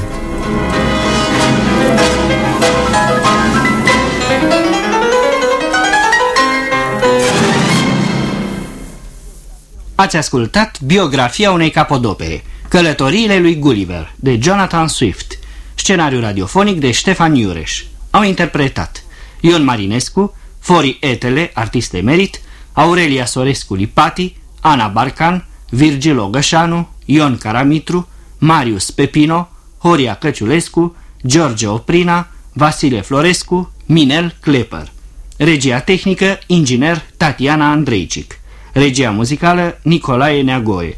S2: Ați ascultat biografia unei capodopere, Călătoriile lui Gulliver, de Jonathan Swift, scenariu radiofonic de Ștefan Iureș. Au interpretat Ion Marinescu, Fori Etele, artist emerit, Aurelia Sorescu Lipati, Ana Barcan, Virgil Gășanu, Ion Caramitru, Marius Pepino, Horia Căciulescu, George Oprina, Vasile Florescu, Minel Klepper. Regia tehnică, inginer Tatiana Andreicic. Regia muzicală, Nicolae Neagoe.